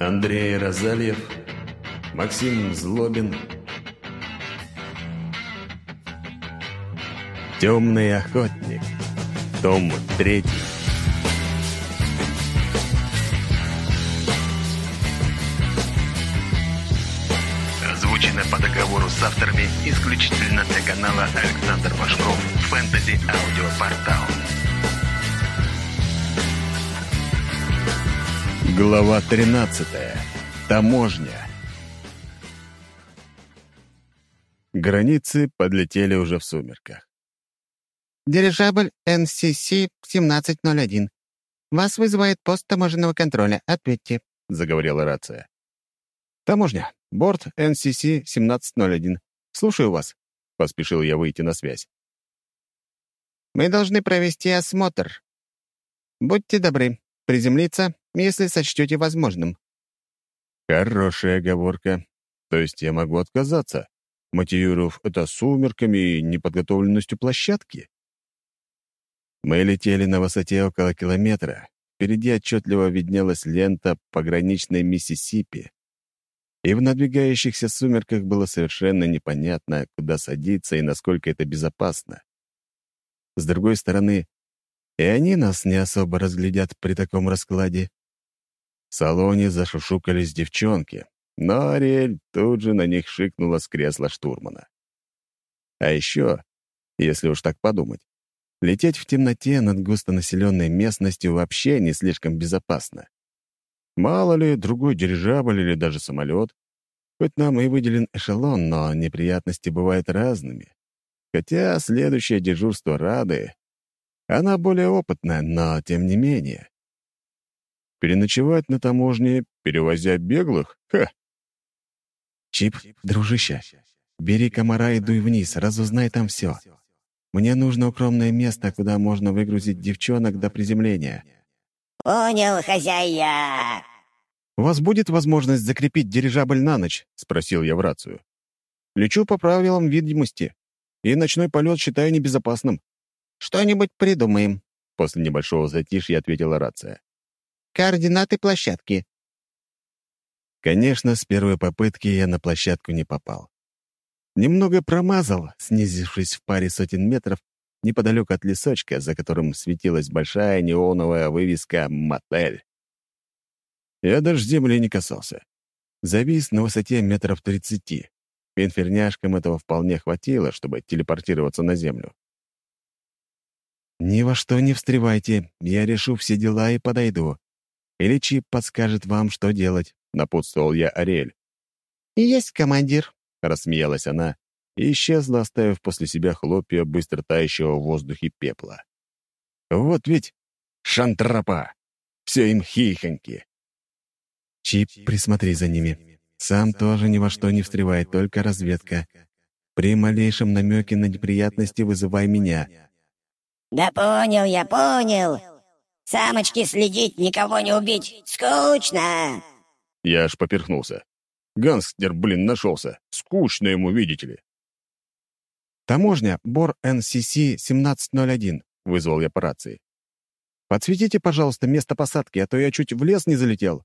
Андрей Розальев, Максим Злобин. «Темный охотник», том 3. Озвучено по договору с авторами исключительно для канала Александр Башков «Фэнтези Аудиопортал». Глава 13. Таможня. Границы подлетели уже в сумерках. «Дирижабль НСС-1701. Вас вызывает пост таможенного контроля. Ответьте», — заговорила рация. «Таможня. Борт НСС-1701. Слушаю вас», — поспешил я выйти на связь. «Мы должны провести осмотр. Будьте добры, приземлиться если сочтете возможным». Хорошая оговорка. То есть я могу отказаться, мотивировав это сумерками и неподготовленностью площадки? Мы летели на высоте около километра. Впереди отчетливо виднелась лента пограничной Миссисипи. И в надвигающихся сумерках было совершенно непонятно, куда садиться и насколько это безопасно. С другой стороны, и они нас не особо разглядят при таком раскладе. В салоне зашушукались девчонки, но Ариэль тут же на них шикнула с кресла штурмана. А еще, если уж так подумать, лететь в темноте над густонаселенной местностью вообще не слишком безопасно. Мало ли, другой дирижабль или даже самолет. Хоть нам и выделен эшелон, но неприятности бывают разными. Хотя следующее дежурство Рады... Она более опытная, но тем не менее. Переночевать на таможне, перевозя беглых? Ха! Чип, дружище, бери комара и дуй вниз, разузнай там все. Мне нужно укромное место, куда можно выгрузить девчонок до приземления. «Понял, хозяя!» «У вас будет возможность закрепить дирижабль на ночь?» — спросил я в рацию. «Лечу по правилам видимости, и ночной полет считаю небезопасным». «Что-нибудь придумаем», — после небольшого затишья ответила рация. Координаты площадки». Конечно, с первой попытки я на площадку не попал. Немного промазал, снизившись в паре сотен метров неподалеку от лесочка, за которым светилась большая неоновая вывеска «Мотель». Я даже земли не касался. Завис на высоте метров тридцати. Инферняшкам этого вполне хватило, чтобы телепортироваться на землю. «Ни во что не встревайте, я решу все дела и подойду. Или чип подскажет вам, что делать», — напутствовал я Ариэль. «Есть, командир», — рассмеялась она и исчезла, оставив после себя хлопья быстро тающего в воздухе пепла. «Вот ведь шантропа! Все им хихоньки!» «Чип, присмотри за ними. Сам тоже ни во что не встревает, только разведка. При малейшем намеке на неприятности вызывай меня». «Да понял я, понял. Самочки следить, никого не убить. Скучно!» Я аж поперхнулся. Гангстер, блин, нашелся. Скучно ему, видите ли. «Таможня, Бор НСС-1701», — вызвал я по рации. «Подсветите, пожалуйста, место посадки, а то я чуть в лес не залетел».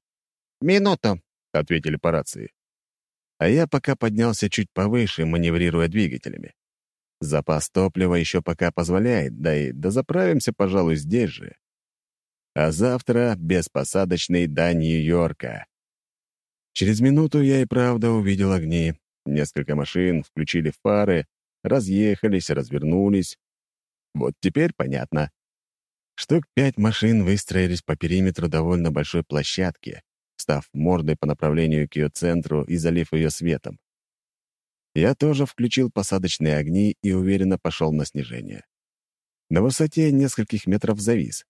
«Минуту», — ответили по рации. А я пока поднялся чуть повыше, маневрируя двигателями. Запас топлива еще пока позволяет, да и дозаправимся, пожалуй, здесь же а завтра беспосадочный до Нью-Йорка. Через минуту я и правда увидел огни. Несколько машин включили фары, разъехались, развернулись. Вот теперь понятно. Штук пять машин выстроились по периметру довольно большой площадки, став мордой по направлению к ее центру и залив ее светом. Я тоже включил посадочные огни и уверенно пошел на снижение. На высоте нескольких метров завис.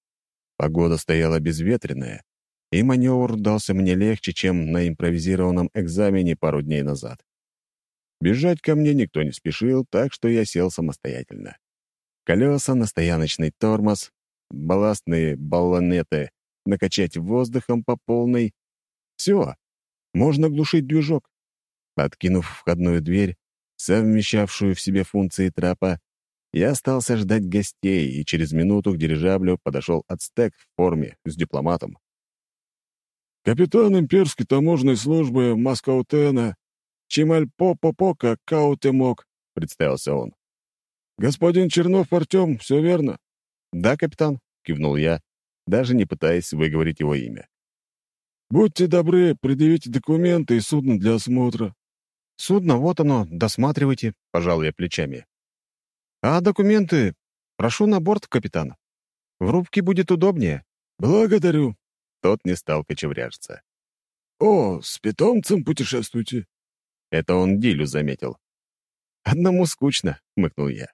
Погода стояла безветренная, и маневр дался мне легче, чем на импровизированном экзамене пару дней назад. Бежать ко мне никто не спешил, так что я сел самостоятельно. Колеса на тормоз, балластные баллонеты накачать воздухом по полной. Все, можно глушить движок. Откинув входную дверь, совмещавшую в себе функции трапа, я остался ждать гостей, и через минуту к дирижаблю подошел ацтек в форме с дипломатом. «Капитан имперской таможенной службы Маскаутена Чимальпо-Попока Каутемок», — представился он. «Господин Чернов Артем, все верно?» «Да, капитан», — кивнул я, даже не пытаясь выговорить его имя. «Будьте добры, предъявите документы и судно для осмотра». «Судно, вот оно, досматривайте», — пожал я плечами. «А документы? Прошу на борт, капитан. В рубке будет удобнее». «Благодарю». Тот не стал кочевряжиться. «О, с питомцем путешествуете?» Это он Дилю заметил. «Одному скучно», — хмыкнул я.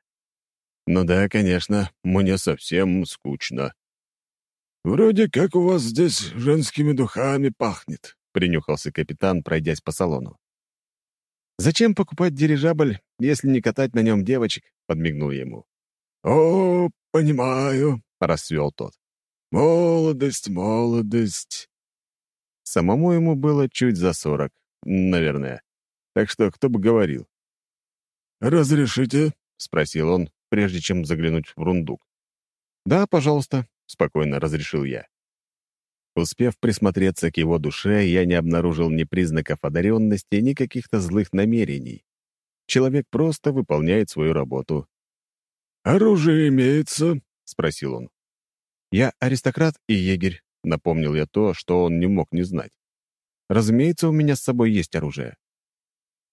«Ну да, конечно, мне совсем скучно». «Вроде как у вас здесь женскими духами пахнет», — принюхался капитан, пройдясь по салону. «Зачем покупать дирижабль, если не катать на нем девочек?» — подмигнул ему. «О, понимаю», — расцвел тот. «Молодость, молодость». Самому ему было чуть за сорок, наверное. Так что кто бы говорил. «Разрешите?» — спросил он, прежде чем заглянуть в рундук. «Да, пожалуйста», — спокойно разрешил я. Успев присмотреться к его душе, я не обнаружил ни признаков одаренности, ни каких-то злых намерений. Человек просто выполняет свою работу. «Оружие имеется?» — спросил он. «Я аристократ и егерь», — напомнил я то, что он не мог не знать. «Разумеется, у меня с собой есть оружие».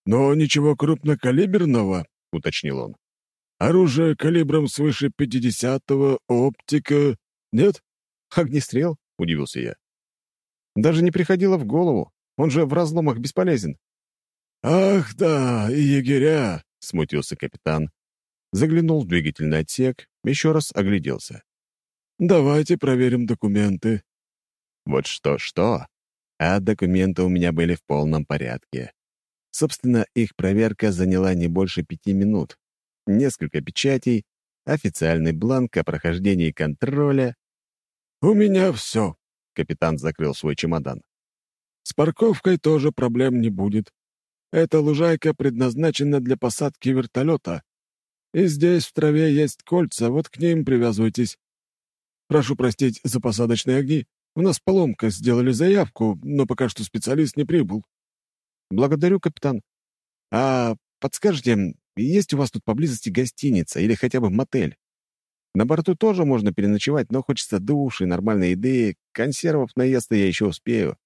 «Но ничего крупнокалиберного», — уточнил он. «Оружие калибром свыше пятидесятого, оптика... Нет?» «Огнестрел?» — удивился я. «Даже не приходило в голову. Он же в разломах бесполезен». «Ах да, и егеря!» — смутился капитан. Заглянул в двигательный отсек, еще раз огляделся. «Давайте проверим документы». Вот что-что, а документы у меня были в полном порядке. Собственно, их проверка заняла не больше пяти минут. Несколько печатей, официальный бланк о прохождении контроля. «У меня все», — капитан закрыл свой чемодан. «С парковкой тоже проблем не будет. Эта лужайка предназначена для посадки вертолета. И здесь в траве есть кольца, вот к ним привязывайтесь. Прошу простить за посадочные огни. У нас поломка, сделали заявку, но пока что специалист не прибыл». «Благодарю, капитан. А подскажите, есть у вас тут поблизости гостиница или хотя бы мотель? На борту тоже можно переночевать, но хочется души, нормальной еды, консервов наесться я еще успею».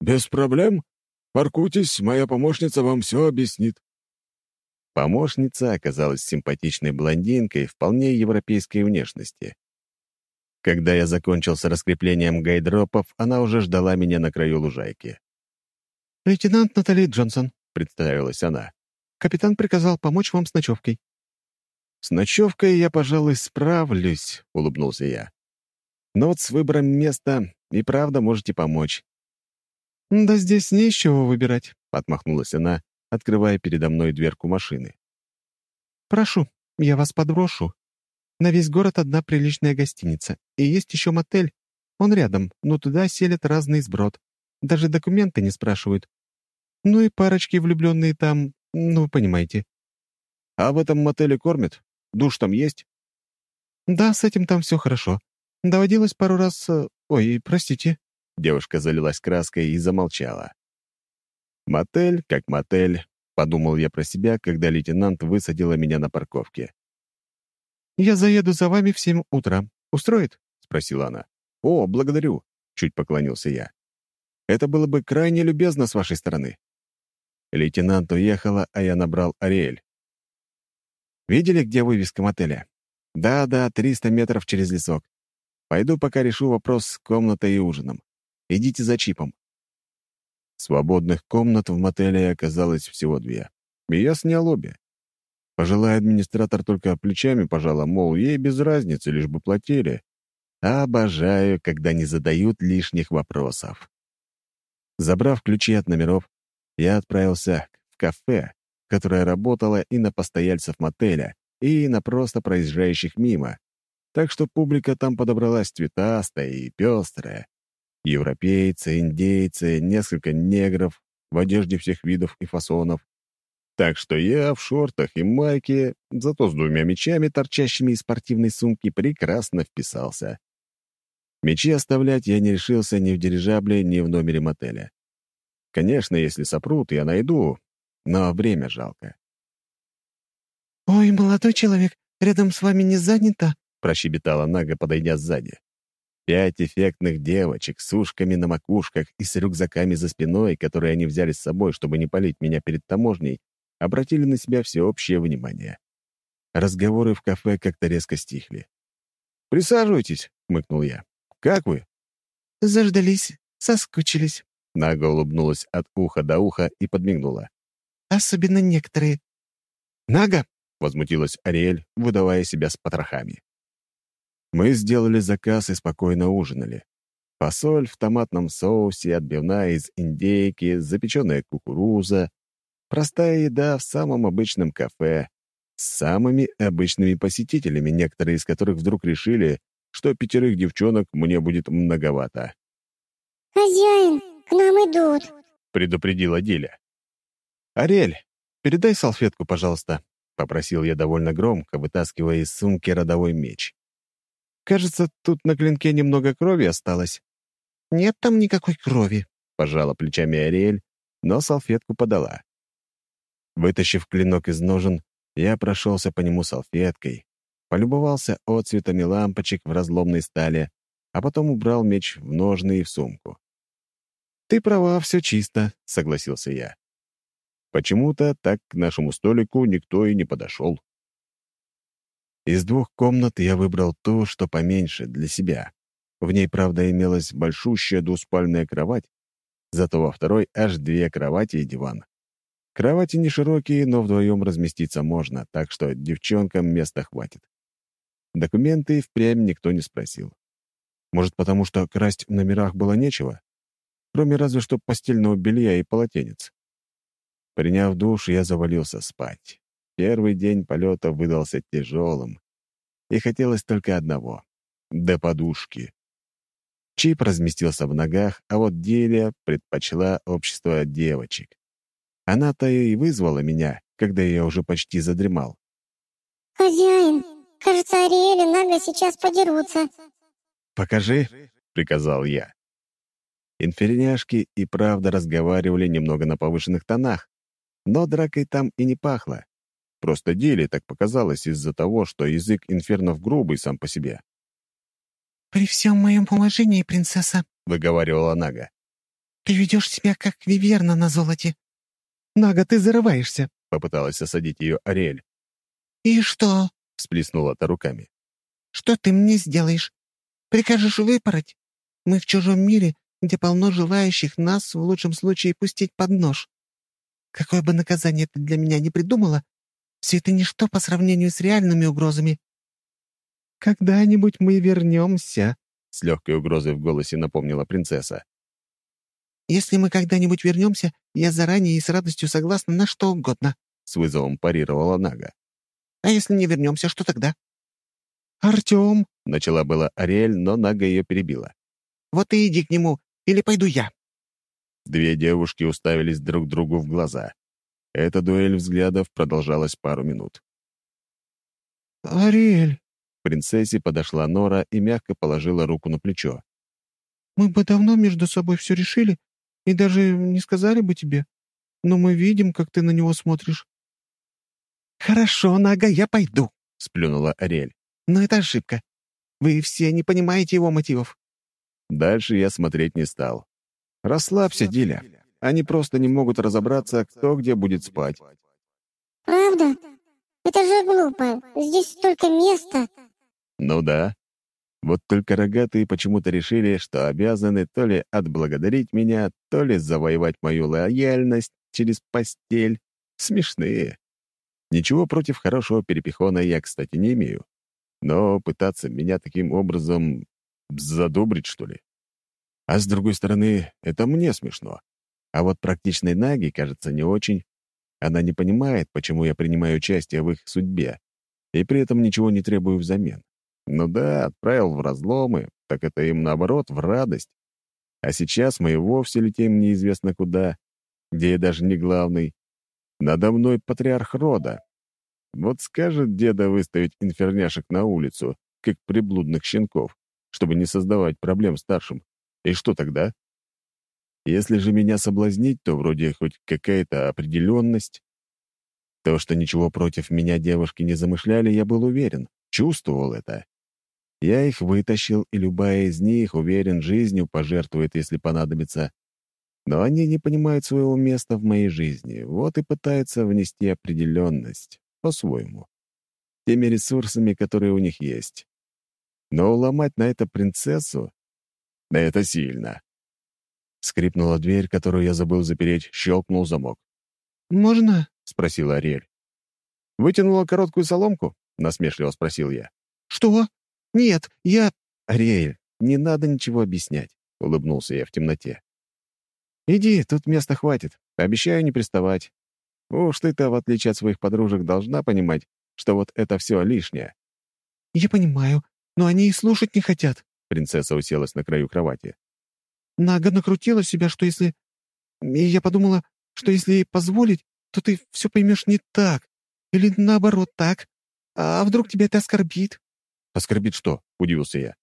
«Без проблем. Паркуйтесь, моя помощница вам все объяснит». Помощница оказалась симпатичной блондинкой вполне европейской внешности. Когда я закончил с раскреплением гайдропов, она уже ждала меня на краю лужайки. «Лейтенант Натали Джонсон», — представилась она. «Капитан приказал помочь вам с ночевкой». «С ночевкой я, пожалуй, справлюсь», — улыбнулся я. «Но вот с выбором места и правда можете помочь». «Да здесь не из чего выбирать», — отмахнулась она, открывая передо мной дверку машины. «Прошу, я вас подброшу. На весь город одна приличная гостиница, и есть еще мотель. Он рядом, но туда селят разный сброд. Даже документы не спрашивают. Ну и парочки влюбленные там, ну, вы понимаете. А в этом мотеле кормят? Душ там есть? Да, с этим там все хорошо. Доводилось пару раз... Э, ой, простите. Девушка залилась краской и замолчала. Мотель как мотель, подумал я про себя, когда лейтенант высадила меня на парковке. «Я заеду за вами в семь утра. Устроит?» — спросила она. «О, благодарю», — чуть поклонился я. «Это было бы крайне любезно с вашей стороны. Лейтенант уехала, а я набрал Ариэль. «Видели, где вывеска мотеля?» «Да-да, 300 метров через лесок. Пойду пока решу вопрос с комнатой и ужином. Идите за чипом». Свободных комнат в мотеле оказалось всего две. И я снял обе. Пожилой администратор только плечами пожала, мол, ей без разницы, лишь бы платили. Обожаю, когда не задают лишних вопросов. Забрав ключи от номеров, я отправился в кафе, которое работало и на постояльцев мотеля, и на просто проезжающих мимо. Так что публика там подобралась цветастая и пестрая. Европейцы, индейцы, несколько негров в одежде всех видов и фасонов. Так что я в шортах и майке, зато с двумя мечами, торчащими из спортивной сумки, прекрасно вписался. Мечи оставлять я не решился ни в дирижабле, ни в номере мотеля. Конечно, если сопрут, я найду, но время жалко. «Ой, молодой человек, рядом с вами не занято?» — прощебетала Нага, подойдя сзади. Пять эффектных девочек с ушками на макушках и с рюкзаками за спиной, которые они взяли с собой, чтобы не палить меня перед таможней, обратили на себя всеобщее внимание. Разговоры в кафе как-то резко стихли. «Присаживайтесь», — хмыкнул я. «Как вы?» «Заждались, соскучились», — Нага улыбнулась от уха до уха и подмигнула. «Особенно некоторые». «Нага!» — возмутилась Ариэль, выдавая себя с потрохами. Мы сделали заказ и спокойно ужинали. Фасоль в томатном соусе, отбивная из индейки, запеченная кукуруза. Простая еда в самом обычном кафе, с самыми обычными посетителями, некоторые из которых вдруг решили, что пятерых девчонок мне будет многовато. «Хозяин, к нам идут», — предупредила Диля. «Ариэль, передай салфетку, пожалуйста», — попросил я довольно громко, вытаскивая из сумки родовой меч. «Кажется, тут на клинке немного крови осталось». «Нет там никакой крови», — пожала плечами Ариэль, но салфетку подала. Вытащив клинок из ножен, я прошелся по нему салфеткой, полюбовался отцветами лампочек в разломной стали, а потом убрал меч в ножны и в сумку. «Ты права, все чисто», — согласился я. Почему-то так к нашему столику никто и не подошел. Из двух комнат я выбрал ту, что поменьше, для себя. В ней, правда, имелась большущая двуспальная кровать, зато во второй аж две кровати и диван. Кровати не широкие, но вдвоем разместиться можно, так что девчонкам места хватит. Документы впрямь никто не спросил. Может, потому что красть в номерах было нечего? Кроме разве что постельного белья и полотенец. Приняв душ, я завалился спать. Первый день полета выдался тяжелым. И хотелось только одного — до подушки. Чип разместился в ногах, а вот Делия предпочла общество девочек. Она-то и вызвала меня, когда я уже почти задремал. «Хозяин, кажется, Ариэль и Нага сейчас подерутся». «Покажи», — приказал я. Инферняшки и правда разговаривали немного на повышенных тонах, но дракой там и не пахло. Просто деле так показалось из-за того, что язык инфернов грубый сам по себе. «При всем моем уважении, принцесса», — выговаривала Нага. «ты ведешь себя как виверна на золоте. «Нага, ты зарываешься!» — попыталась осадить ее Ариэль. «И что?» — всплеснула та руками. «Что ты мне сделаешь? Прикажешь выпороть? Мы в чужом мире, где полно желающих нас, в лучшем случае, пустить под нож. Какое бы наказание ты для меня не придумала, все это ничто по сравнению с реальными угрозами». «Когда-нибудь мы вернемся», — с легкой угрозой в голосе напомнила принцесса. «Если мы когда-нибудь вернемся, я заранее и с радостью согласна на что угодно», — с вызовом парировала Нага. «А если не вернемся, что тогда?» «Артем», — начала была Ариэль, но Нага ее перебила. «Вот и иди к нему, или пойду я». Две девушки уставились друг другу в глаза. Эта дуэль взглядов продолжалась пару минут. «Ариэль», — принцессе подошла Нора и мягко положила руку на плечо. «Мы бы давно между собой все решили, и даже не сказали бы тебе. Но мы видим, как ты на него смотришь». «Хорошо, Нага, я пойду», — сплюнула Ариэль. «Но это ошибка. Вы все не понимаете его мотивов». Дальше я смотреть не стал. «Расслабься, Диля. Они просто не могут разобраться, кто где будет спать». «Правда? Это же глупо. Здесь столько места». «Ну да. Вот только рогатые почему-то решили, что обязаны то ли отблагодарить меня, то ли завоевать мою лояльность через постель. Смешные. Ничего против хорошего перепихона я, кстати, не имею. Но пытаться меня таким образом задобрить, что ли? А с другой стороны, это мне смешно. А вот практичной Наги, кажется, не очень. Она не понимает, почему я принимаю участие в их судьбе, и при этом ничего не требую взамен. Ну да, отправил в разломы, так это им наоборот в радость. А сейчас мы и вовсе летим неизвестно куда, где я даже не главный. Надо мной патриарх рода. Вот скажет деда выставить инферняшек на улицу, как приблудных щенков, чтобы не создавать проблем старшим. И что тогда? Если же меня соблазнить, то вроде хоть какая-то определенность. То, что ничего против меня девушки не замышляли, я был уверен, чувствовал это. Я их вытащил, и любая из них, уверен, жизнью пожертвует, если понадобится. Но они не понимают своего места в моей жизни, вот и пытаются внести определенность по-своему, теми ресурсами, которые у них есть. Но уломать на это принцессу — это сильно. Скрипнула дверь, которую я забыл запереть, щелкнул замок. «Можно?» — спросила Ариэль. «Вытянула короткую соломку?» — насмешливо спросил я. «Что? Нет, я...» «Ариэль, не надо ничего объяснять», — улыбнулся я в темноте. «Иди, тут места хватит. Обещаю не приставать. Уж ты-то, в отличие от своих подружек, должна понимать, что вот это все лишнее». «Я понимаю, но они и слушать не хотят». Принцесса уселась на краю кровати. Нага накрутила себя, что если... И я подумала, что если ей позволить, то ты все поймешь не так. Или наоборот так. А вдруг тебя это оскорбит? «Оскорбит что?» — удивился я.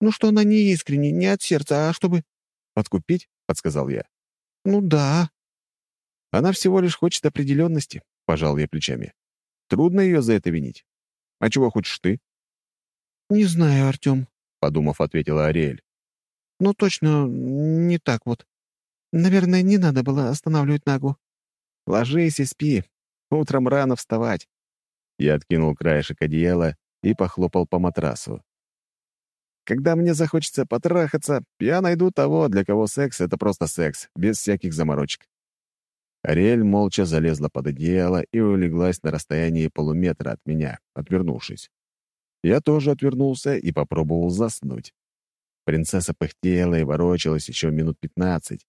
Ну, что она не искренне, не от сердца, а чтобы... «Подкупить?» — подсказал я. Ну да. Она всего лишь хочет определенности, — пожал я плечами. Трудно ее за это винить. А чего хочешь ты? Не знаю, Артем, — подумав, ответила Ариэль. Ну, точно не так вот. Наверное, не надо было останавливать Нагу. Ложись и спи. Утром рано вставать. Я откинул краешек одеяла и похлопал по матрасу. Когда мне захочется потрахаться, я найду того, для кого секс — это просто секс, без всяких заморочек. Ариэль молча залезла под одеяло и улеглась на расстоянии полуметра от меня, отвернувшись. Я тоже отвернулся и попробовал заснуть. Принцесса пыхтела и ворочалась еще минут пятнадцать.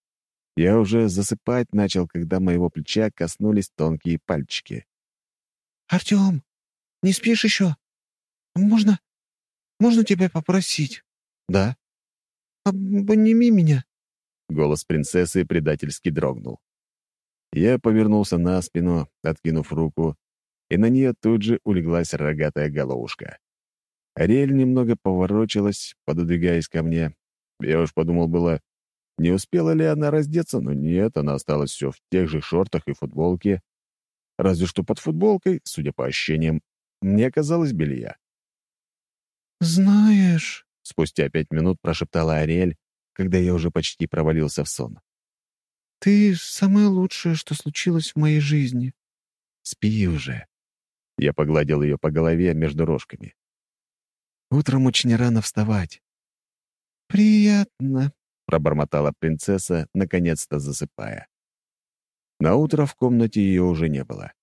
Я уже засыпать начал, когда моего плеча коснулись тонкие пальчики. «Артем, не спишь еще? Можно можно тебя попросить?» «Да». «Обними меня». Голос принцессы предательски дрогнул. Я повернулся на спину, откинув руку, и на нее тут же улеглась рогатая головушка. Ариэль немного поворочилась, пододвигаясь ко мне. Я уж подумал было, не успела ли она раздеться, но нет, она осталась все в тех же шортах и футболке. Разве что под футболкой, судя по ощущениям, мне оказалось белья. «Знаешь...» — спустя пять минут прошептала Ариэль, когда я уже почти провалился в сон. «Ты самое лучшее, что случилось в моей жизни». «Спи уже». Я погладил ее по голове между рожками. «Утром очень рано вставать». «Приятно», — пробормотала принцесса, наконец-то засыпая. На утро в комнате ее уже не было.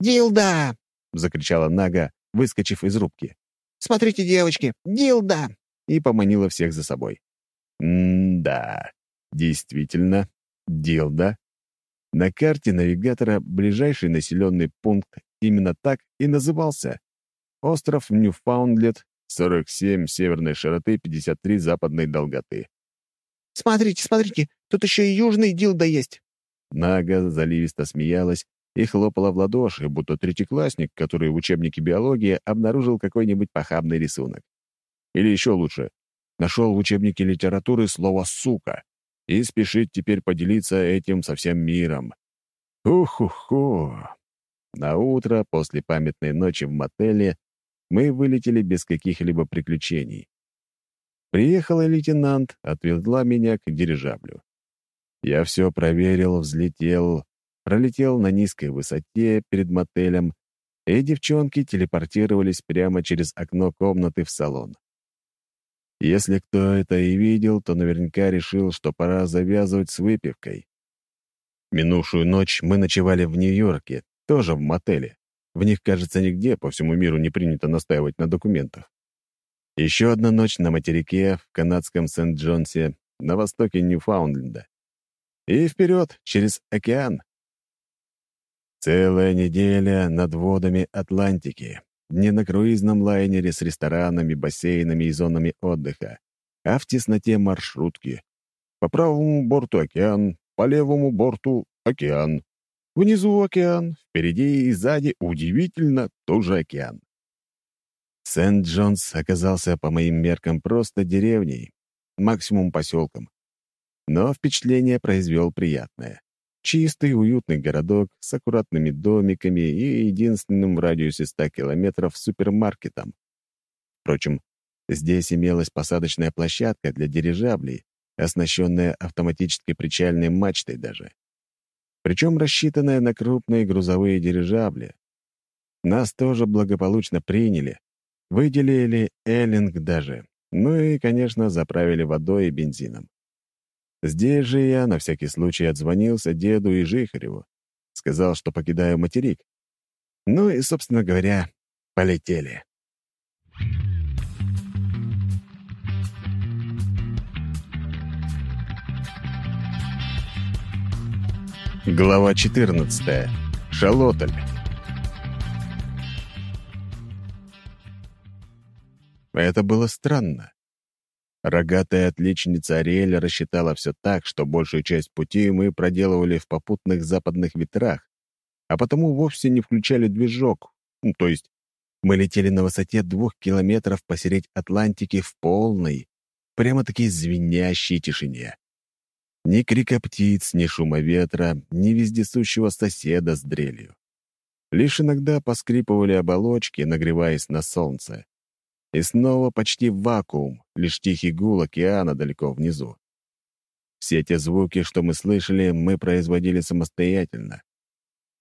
«Дилда!» — закричала Нага, выскочив из рубки. «Смотрите, девочки, дилда!» и поманила всех за собой. М-да, действительно, дилда. На карте навигатора ближайший населенный пункт именно так и назывался. Остров Ньюфаундлет, 47 северной широты, 53 западной долготы. «Смотрите, смотрите, тут еще и южный дилда есть!» Нага заливисто смеялась и хлопала в ладоши, будто третьеклассник, который в учебнике биологии обнаружил какой-нибудь похабный рисунок. Или еще лучше, нашел в учебнике литературы слово «сука» и спешит теперь поделиться этим со всем миром. Ух-ху-ху! На утро после памятной ночи в мотеле мы вылетели без каких-либо приключений. Приехала лейтенант, отвезла меня к дирижаблю. Я все проверил, взлетел, пролетел на низкой высоте перед мотелем, и девчонки телепортировались прямо через окно комнаты в салон. Если кто это и видел, то наверняка решил, что пора завязывать с выпивкой. Минувшую ночь мы ночевали в Нью-Йорке, тоже в мотеле. В них, кажется, нигде по всему миру не принято настаивать на документах. Еще одна ночь на материке в канадском Сент-Джонсе, на востоке Ньюфаундленда. И вперед, через океан, Целая неделя над водами Атлантики. Не на круизном лайнере с ресторанами, бассейнами и зонами отдыха, а в тесноте маршрутки. По правому борту океан, по левому борту океан. Внизу океан, впереди и сзади удивительно тоже океан. Сент-Джонс оказался по моим меркам просто деревней, максимум поселком. Но впечатление произвел приятное. Чистый, уютный городок с аккуратными домиками и единственным в радиусе 100 километров супермаркетом. Впрочем, здесь имелась посадочная площадка для дирижаблей, оснащенная автоматической причальной мачтой даже. Причем рассчитанная на крупные грузовые дирижабли. Нас тоже благополучно приняли, выделили эллинг даже, ну и, конечно, заправили водой и бензином. Здесь же я на всякий случай отзвонился деду и Жихареву. Сказал, что покидаю материк. Ну и, собственно говоря, полетели. Глава 14. Шалоталь. Это было странно. Рогатая отличница Ариэль рассчитала все так, что большую часть пути мы проделывали в попутных западных ветрах, а потому вовсе не включали движок. Ну, то есть мы летели на высоте двух километров посередь Атлантики в полной, прямо-таки звенящей тишине. Ни крика птиц, ни шума ветра, ни вездесущего соседа с дрелью. Лишь иногда поскрипывали оболочки, нагреваясь на солнце. И снова почти вакуум, лишь тихий гул океана далеко внизу. Все те звуки, что мы слышали, мы производили самостоятельно.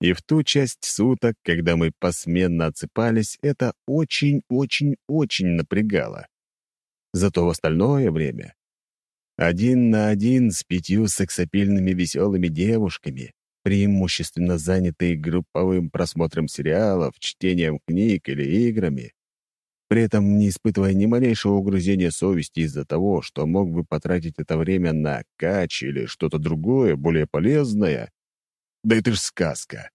И в ту часть суток, когда мы посменно отсыпались, это очень-очень-очень напрягало. Зато в остальное время один на один с пятью сексапильными веселыми девушками, преимущественно занятые групповым просмотром сериалов, чтением книг или играми, при этом не испытывая ни малейшего угрызения совести из-за того, что мог бы потратить это время на кач или что-то другое, более полезное. Да это ж сказка.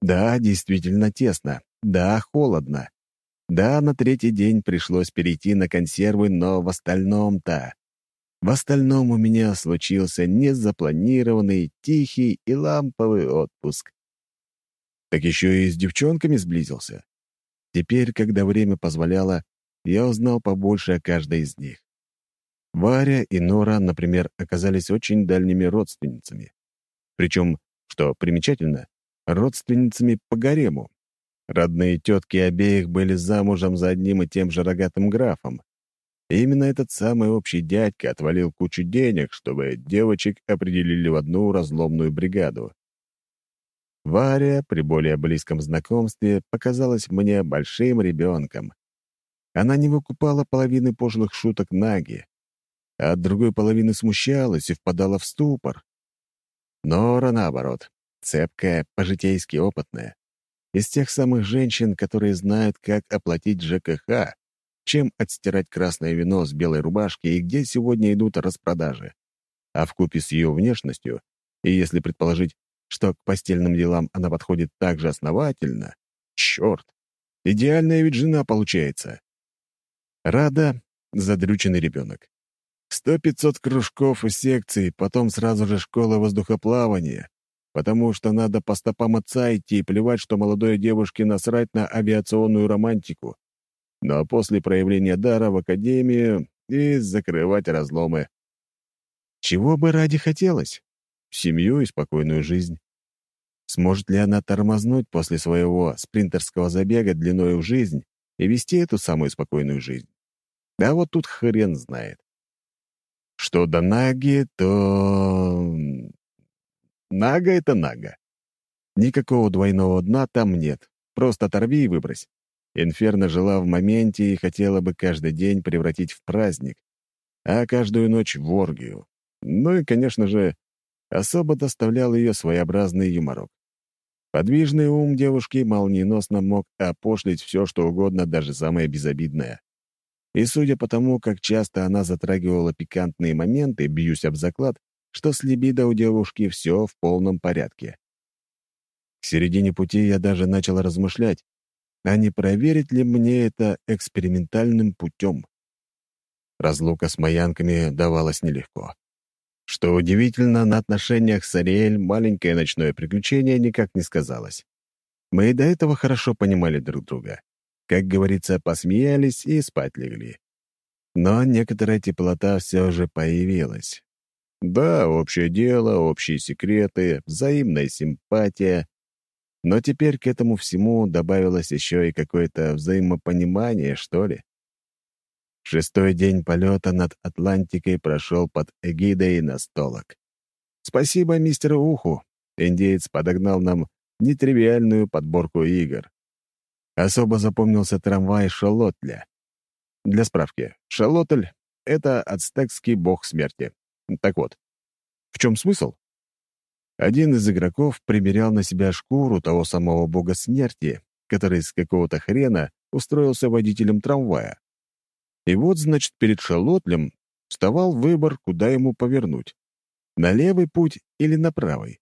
Да, действительно тесно. Да, холодно. Да, на третий день пришлось перейти на консервы, но в остальном-то... В остальном у меня случился незапланированный, тихий и ламповый отпуск. Так еще и с девчонками сблизился. Теперь, когда время позволяло, я узнал побольше о каждой из них. Варя и Нора, например, оказались очень дальними родственницами. Причем, что примечательно, родственницами по гарему. Родные тетки обеих были замужем за одним и тем же рогатым графом. И именно этот самый общий дядька отвалил кучу денег, чтобы девочек определили в одну разломную бригаду. Варя при более близком знакомстве показалась мне большим ребенком. Она не выкупала половины пошлых шуток Наги, а от другой половины смущалась и впадала в ступор. Нора, наоборот, цепкая, по-житейски опытная. Из тех самых женщин, которые знают, как оплатить ЖКХ, чем отстирать красное вино с белой рубашки и где сегодня идут распродажи. А вкупе с ее внешностью, и если предположить, что к постельным делам она подходит так же основательно. Черт! Идеальная ведь жена получается. Рада — задрюченный ребенок. Сто-пятьсот кружков и секций, потом сразу же школа воздухоплавания, потому что надо по стопам отца идти и плевать, что молодой девушке насрать на авиационную романтику. Ну а после проявления дара в академию и закрывать разломы. Чего бы ради хотелось? Семью и спокойную жизнь. Сможет ли она тормознуть после своего спринтерского забега длиной в жизнь и вести эту самую спокойную жизнь? Да вот тут хрен знает. Что до Наги, то... Нага — это Нага. Никакого двойного дна там нет. Просто оторви и выбрось. Инферно жила в моменте и хотела бы каждый день превратить в праздник, а каждую ночь в оргию. Ну и, конечно же, особо доставлял ее своеобразный юморок. Подвижный ум девушки молниеносно мог опошлить все, что угодно, даже самое безобидное. И судя по тому, как часто она затрагивала пикантные моменты, бьюсь об заклад, что с либидо у девушки все в полном порядке. К середине пути я даже начал размышлять, а не проверить ли мне это экспериментальным путем. Разлука с маянками давалась нелегко. Что удивительно, на отношениях с Ариэль маленькое ночное приключение никак не сказалось. Мы и до этого хорошо понимали друг друга. Как говорится, посмеялись и спать легли. Но некоторая теплота все же появилась. Да, общее дело, общие секреты, взаимная симпатия. Но теперь к этому всему добавилось еще и какое-то взаимопонимание, что ли. Шестой день полета над Атлантикой прошел под эгидой настолок. Спасибо мистеру Уху. Индеец подогнал нам нетривиальную подборку игр. Особо запомнился трамвай Шалотля. Для справки, Шалотль — это ацтекский бог смерти. Так вот, в чем смысл? Один из игроков примерял на себя шкуру того самого бога смерти, который с какого-то хрена устроился водителем трамвая. И вот, значит, перед Шалотлем вставал выбор, куда ему повернуть. На левый путь или на правый.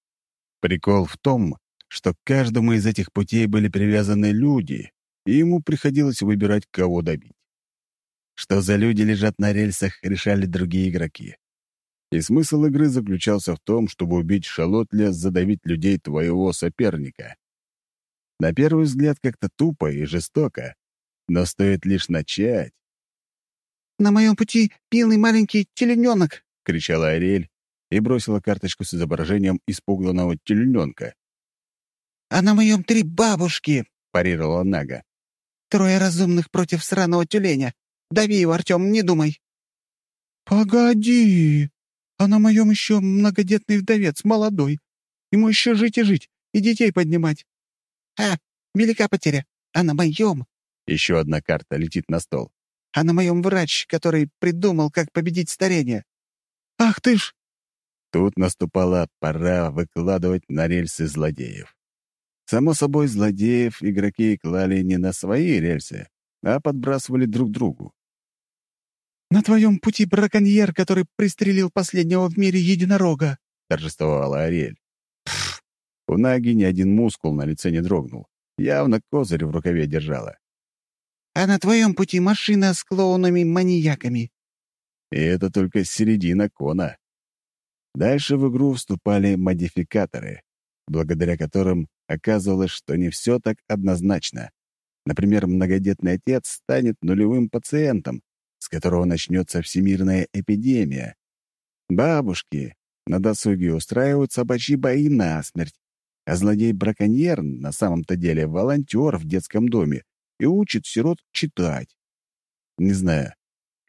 Прикол в том, что к каждому из этих путей были привязаны люди, и ему приходилось выбирать, кого добить. Что за люди лежат на рельсах, решали другие игроки. И смысл игры заключался в том, чтобы убить шалотля, задавить людей твоего соперника. На первый взгляд как-то тупо и жестоко, но стоит лишь начать. «На моем пути милый маленький телененок!» — кричала Ариэль и бросила карточку с изображением испуганного телененка. «А на моем три бабушки!» — парировала Нага. «Трое разумных против сраного тюленя. Дави его, Артем, не думай». «Погоди! А на моем еще многодетный вдовец, молодой. Ему еще жить и жить, и детей поднимать». «А, велика потеря. А на моем...» Еще одна карта летит на стол. «А на моем врач, который придумал, как победить старение». «Ах ты ж!» Тут наступала пора выкладывать на рельсы злодеев. Само собой, злодеев игроки клали не на свои рельсы, а подбрасывали друг другу. «На твоем пути браконьер, который пристрелил последнего в мире единорога», — торжествовала Ариэль. Пф, у Наги ни один мускул на лице не дрогнул. Явно козырь в рукаве держала. «А на твоем пути машина с клоунами-маньяками». И это только середина кона. Дальше в игру вступали модификаторы, благодаря которым оказывалось, что не все так однозначно. Например, многодетный отец станет нулевым пациентом, которого начнется всемирная эпидемия. Бабушки на досуге устраивают собачьи бои насмерть, а злодей-браконьер на самом-то деле волонтер в детском доме и учит сирот читать. Не знаю,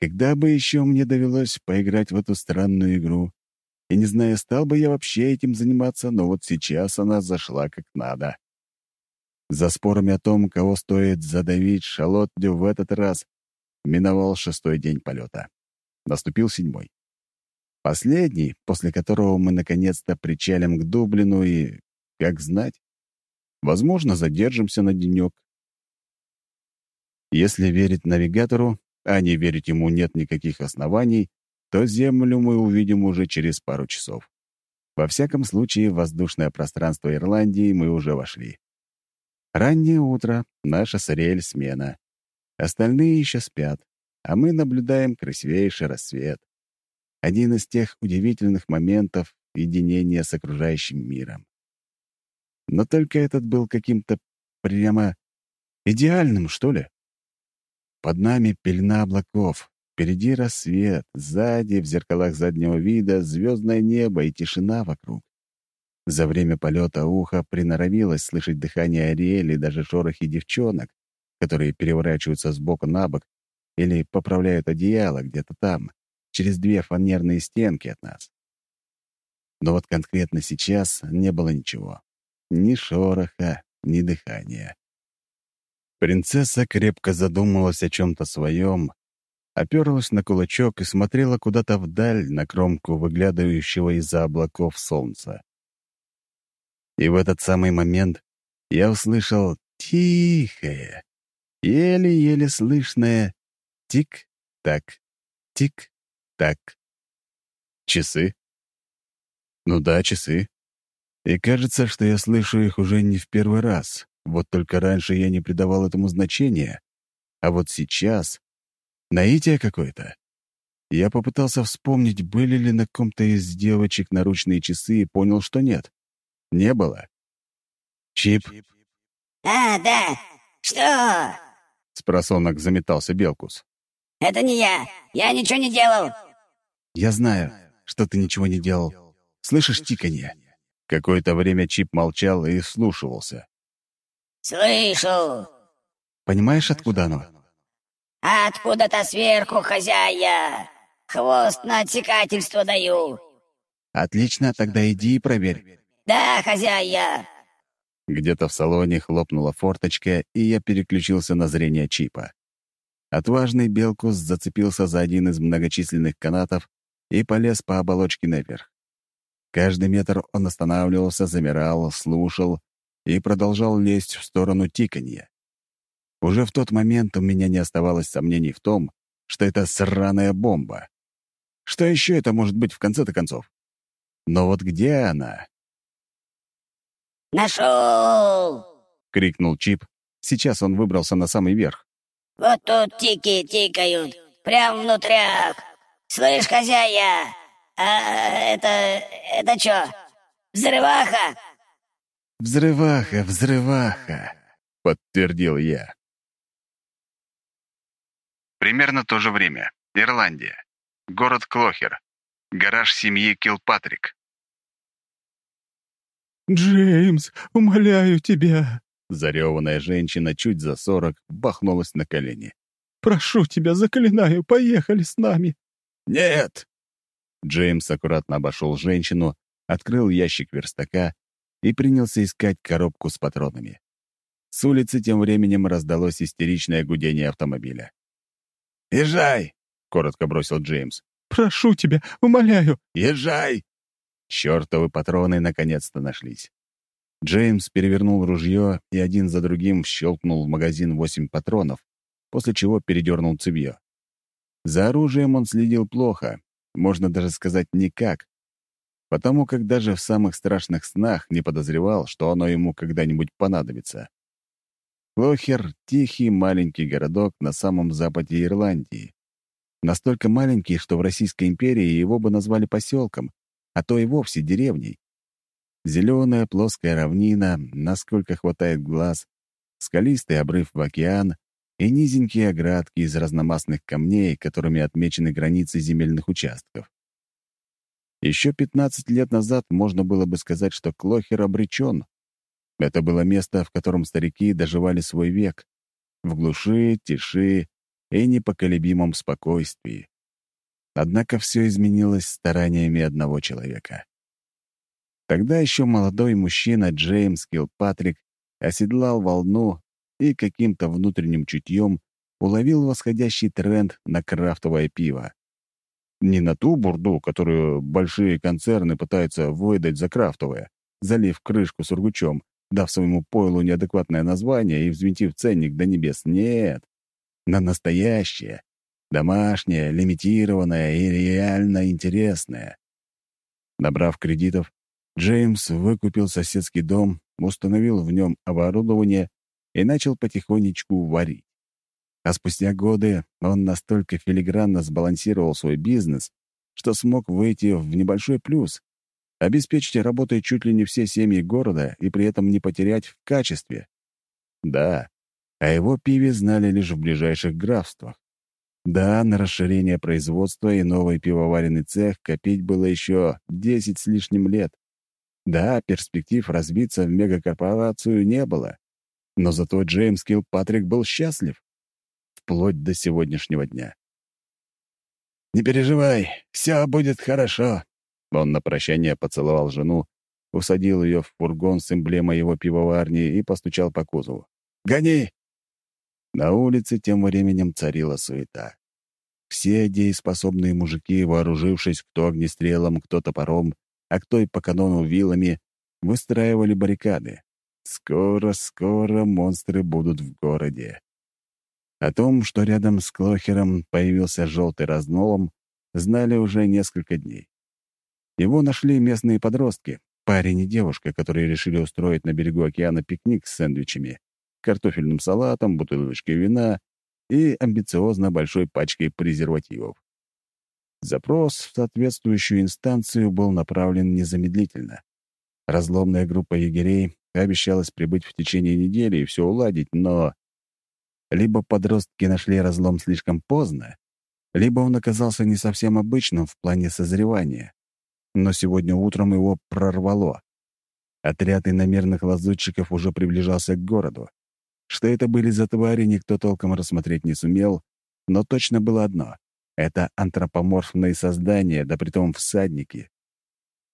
когда бы еще мне довелось поиграть в эту странную игру. И не знаю, стал бы я вообще этим заниматься, но вот сейчас она зашла как надо. За спорами о том, кого стоит задавить Шалоттю в этот раз, миновал шестой день полета. Наступил седьмой. Последний, после которого мы наконец-то причалим к Дублину и, как знать, возможно, задержимся на денек. Если верить навигатору, а не верить ему нет никаких оснований, то Землю мы увидим уже через пару часов. Во всяком случае, в воздушное пространство Ирландии мы уже вошли. Раннее утро, наша с смена. Остальные еще спят, а мы наблюдаем красивейший рассвет. Один из тех удивительных моментов единения с окружающим миром. Но только этот был каким-то прямо идеальным, что ли. Под нами пелена облаков, Впереди рассвет, сзади, в зеркалах заднего вида, звездное небо и тишина вокруг. За время полета ухо приноровилось слышать дыхание Ариэли и даже шорохи девчонок, которые переворачиваются с боку на бок или поправляют одеяло где-то там, через две фанерные стенки от нас. Но вот конкретно сейчас не было ничего. Ни шороха, ни дыхания. Принцесса крепко задумалась о чем-то своем, оперлась на кулачок и смотрела куда-то вдаль на кромку выглядывающего из-за облаков солнца. И в этот самый момент я услышал тихое, еле-еле слышное тик-так, тик-так. Часы? Ну да, часы. И кажется, что я слышу их уже не в первый раз. Вот только раньше я не придавал этому значения. А вот сейчас Наитие какое-то. Я попытался вспомнить, были ли на ком-то из девочек наручные часы и понял, что нет. Не было. Чип. А, да. Что? — спросонок заметался Белкус. «Это не я! Я ничего не делал!» «Я знаю, что ты ничего не делал. Слышишь тиканье?» Какое-то время Чип молчал и слушался. «Слышу! «Понимаешь, откуда оно?» Откуда-то сверху, хозяя! Хвост на отсекательство даю!» «Отлично, тогда иди и проверь». «Да, хозяя!» Где-то в салоне хлопнула форточка, и я переключился на зрение Чипа. Отважный Белкус зацепился за один из многочисленных канатов и полез по оболочке наверх. Каждый метр он останавливался, замирал, слушал и продолжал лезть в сторону тиканья. Уже в тот момент у меня не оставалось сомнений в том, что это сраная бомба. Что еще это может быть в конце-то концов? Но вот где она? «Нашел!» — крикнул Чип. Сейчас он выбрался на самый верх. «Вот тут тики тикают, прям внутрях. Слышь, хозяя, а это... это что, взрываха?» «Взрываха, взрываха», — подтвердил я. Примерно то же время. Ирландия. Город Клохер. Гараж семьи Килпатрик. «Джеймс, умоляю тебя!» Зареванная женщина чуть за сорок бахнулась на колени. «Прошу тебя, заклинаю, поехали с нами!» «Нет!» Джеймс аккуратно обошел женщину, открыл ящик верстака и принялся искать коробку с патронами. С улицы тем временем раздалось истеричное гудение автомобиля. «Езжай!» — коротко бросил Джеймс. «Прошу тебя, умоляю!» «Езжай!» Чёртовы патроны наконец-то нашлись. Джеймс перевернул ружье и один за другим щелкнул в магазин восемь патронов, после чего передернул цевьё. За оружием он следил плохо, можно даже сказать никак, потому как даже в самых страшных снах не подозревал, что оно ему когда-нибудь понадобится. Клохер — тихий маленький городок на самом западе Ирландии. Настолько маленький, что в Российской империи его бы назвали поселком, а то и вовсе деревней. Зеленая плоская равнина, насколько хватает глаз, скалистый обрыв в океан и низенькие оградки из разномастных камней, которыми отмечены границы земельных участков. Еще 15 лет назад можно было бы сказать, что Клохер обречен. Это было место, в котором старики доживали свой век, в глуши, тиши и непоколебимом спокойствии. Однако все изменилось стараниями одного человека. Тогда еще молодой мужчина Джеймс Килпатрик оседлал волну и каким-то внутренним чутьем уловил восходящий тренд на крафтовое пиво. Не на ту бурду, которую большие концерны пытаются выдать за крафтовое, залив крышку сургучом, дав своему пойлу неадекватное название и взвинтив ценник до небес. Нет, на настоящее, домашнее, лимитированное и реально интересное. Набрав кредитов, Джеймс выкупил соседский дом, установил в нем оборудование и начал потихонечку варить. А спустя годы он настолько филигранно сбалансировал свой бизнес, что смог выйти в небольшой плюс, обеспечить работой чуть ли не все семьи города и при этом не потерять в качестве. Да, о его пиве знали лишь в ближайших графствах. Да, на расширение производства и новый пивоваренный цех копить было еще 10 с лишним лет. Да, перспектив разбиться в мегакорпорацию не было. Но зато Джеймс Килпатрик был счастлив. Вплоть до сегодняшнего дня. «Не переживай, все будет хорошо», он на прощание поцеловал жену, усадил ее в фургон с эмблемой его пивоварни и постучал по кузову. «Гони!» На улице тем временем царила суета. Все дееспособные мужики, вооружившись кто огнестрелом, кто топором, а кто и по канону вилами, выстраивали баррикады. Скоро-скоро монстры будут в городе. О том, что рядом с Клохером появился желтый разнолом, знали уже несколько дней. Его нашли местные подростки, парень и девушка, которые решили устроить на берегу океана пикник с сэндвичами, картофельным салатом, бутылочкой вина и амбициозно большой пачкой презервативов. Запрос в соответствующую инстанцию был направлен незамедлительно. Разломная группа егерей обещалась прибыть в течение недели и все уладить, но... Либо подростки нашли разлом слишком поздно, либо он оказался не совсем обычным в плане созревания. Но сегодня утром его прорвало. Отряд иномерных лазутчиков уже приближался к городу. Что это были за твари, никто толком рассмотреть не сумел, но точно было одно — это антропоморфные создания, да притом всадники.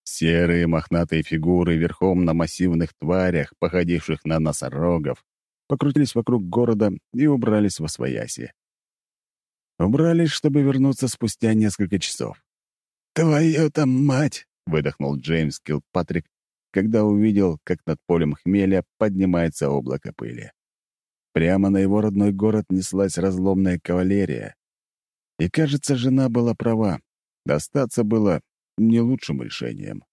Серые мохнатые фигуры верхом на массивных тварях, походивших на носорогов, покрутились вокруг города и убрались во свояси. Убрались, чтобы вернуться спустя несколько часов. «Твою-то мать!» — выдохнул Джеймс Килпатрик, когда увидел, как над полем хмеля поднимается облако пыли. Прямо на его родной город неслась разломная кавалерия. И, кажется, жена была права. Достаться было не лучшим решением.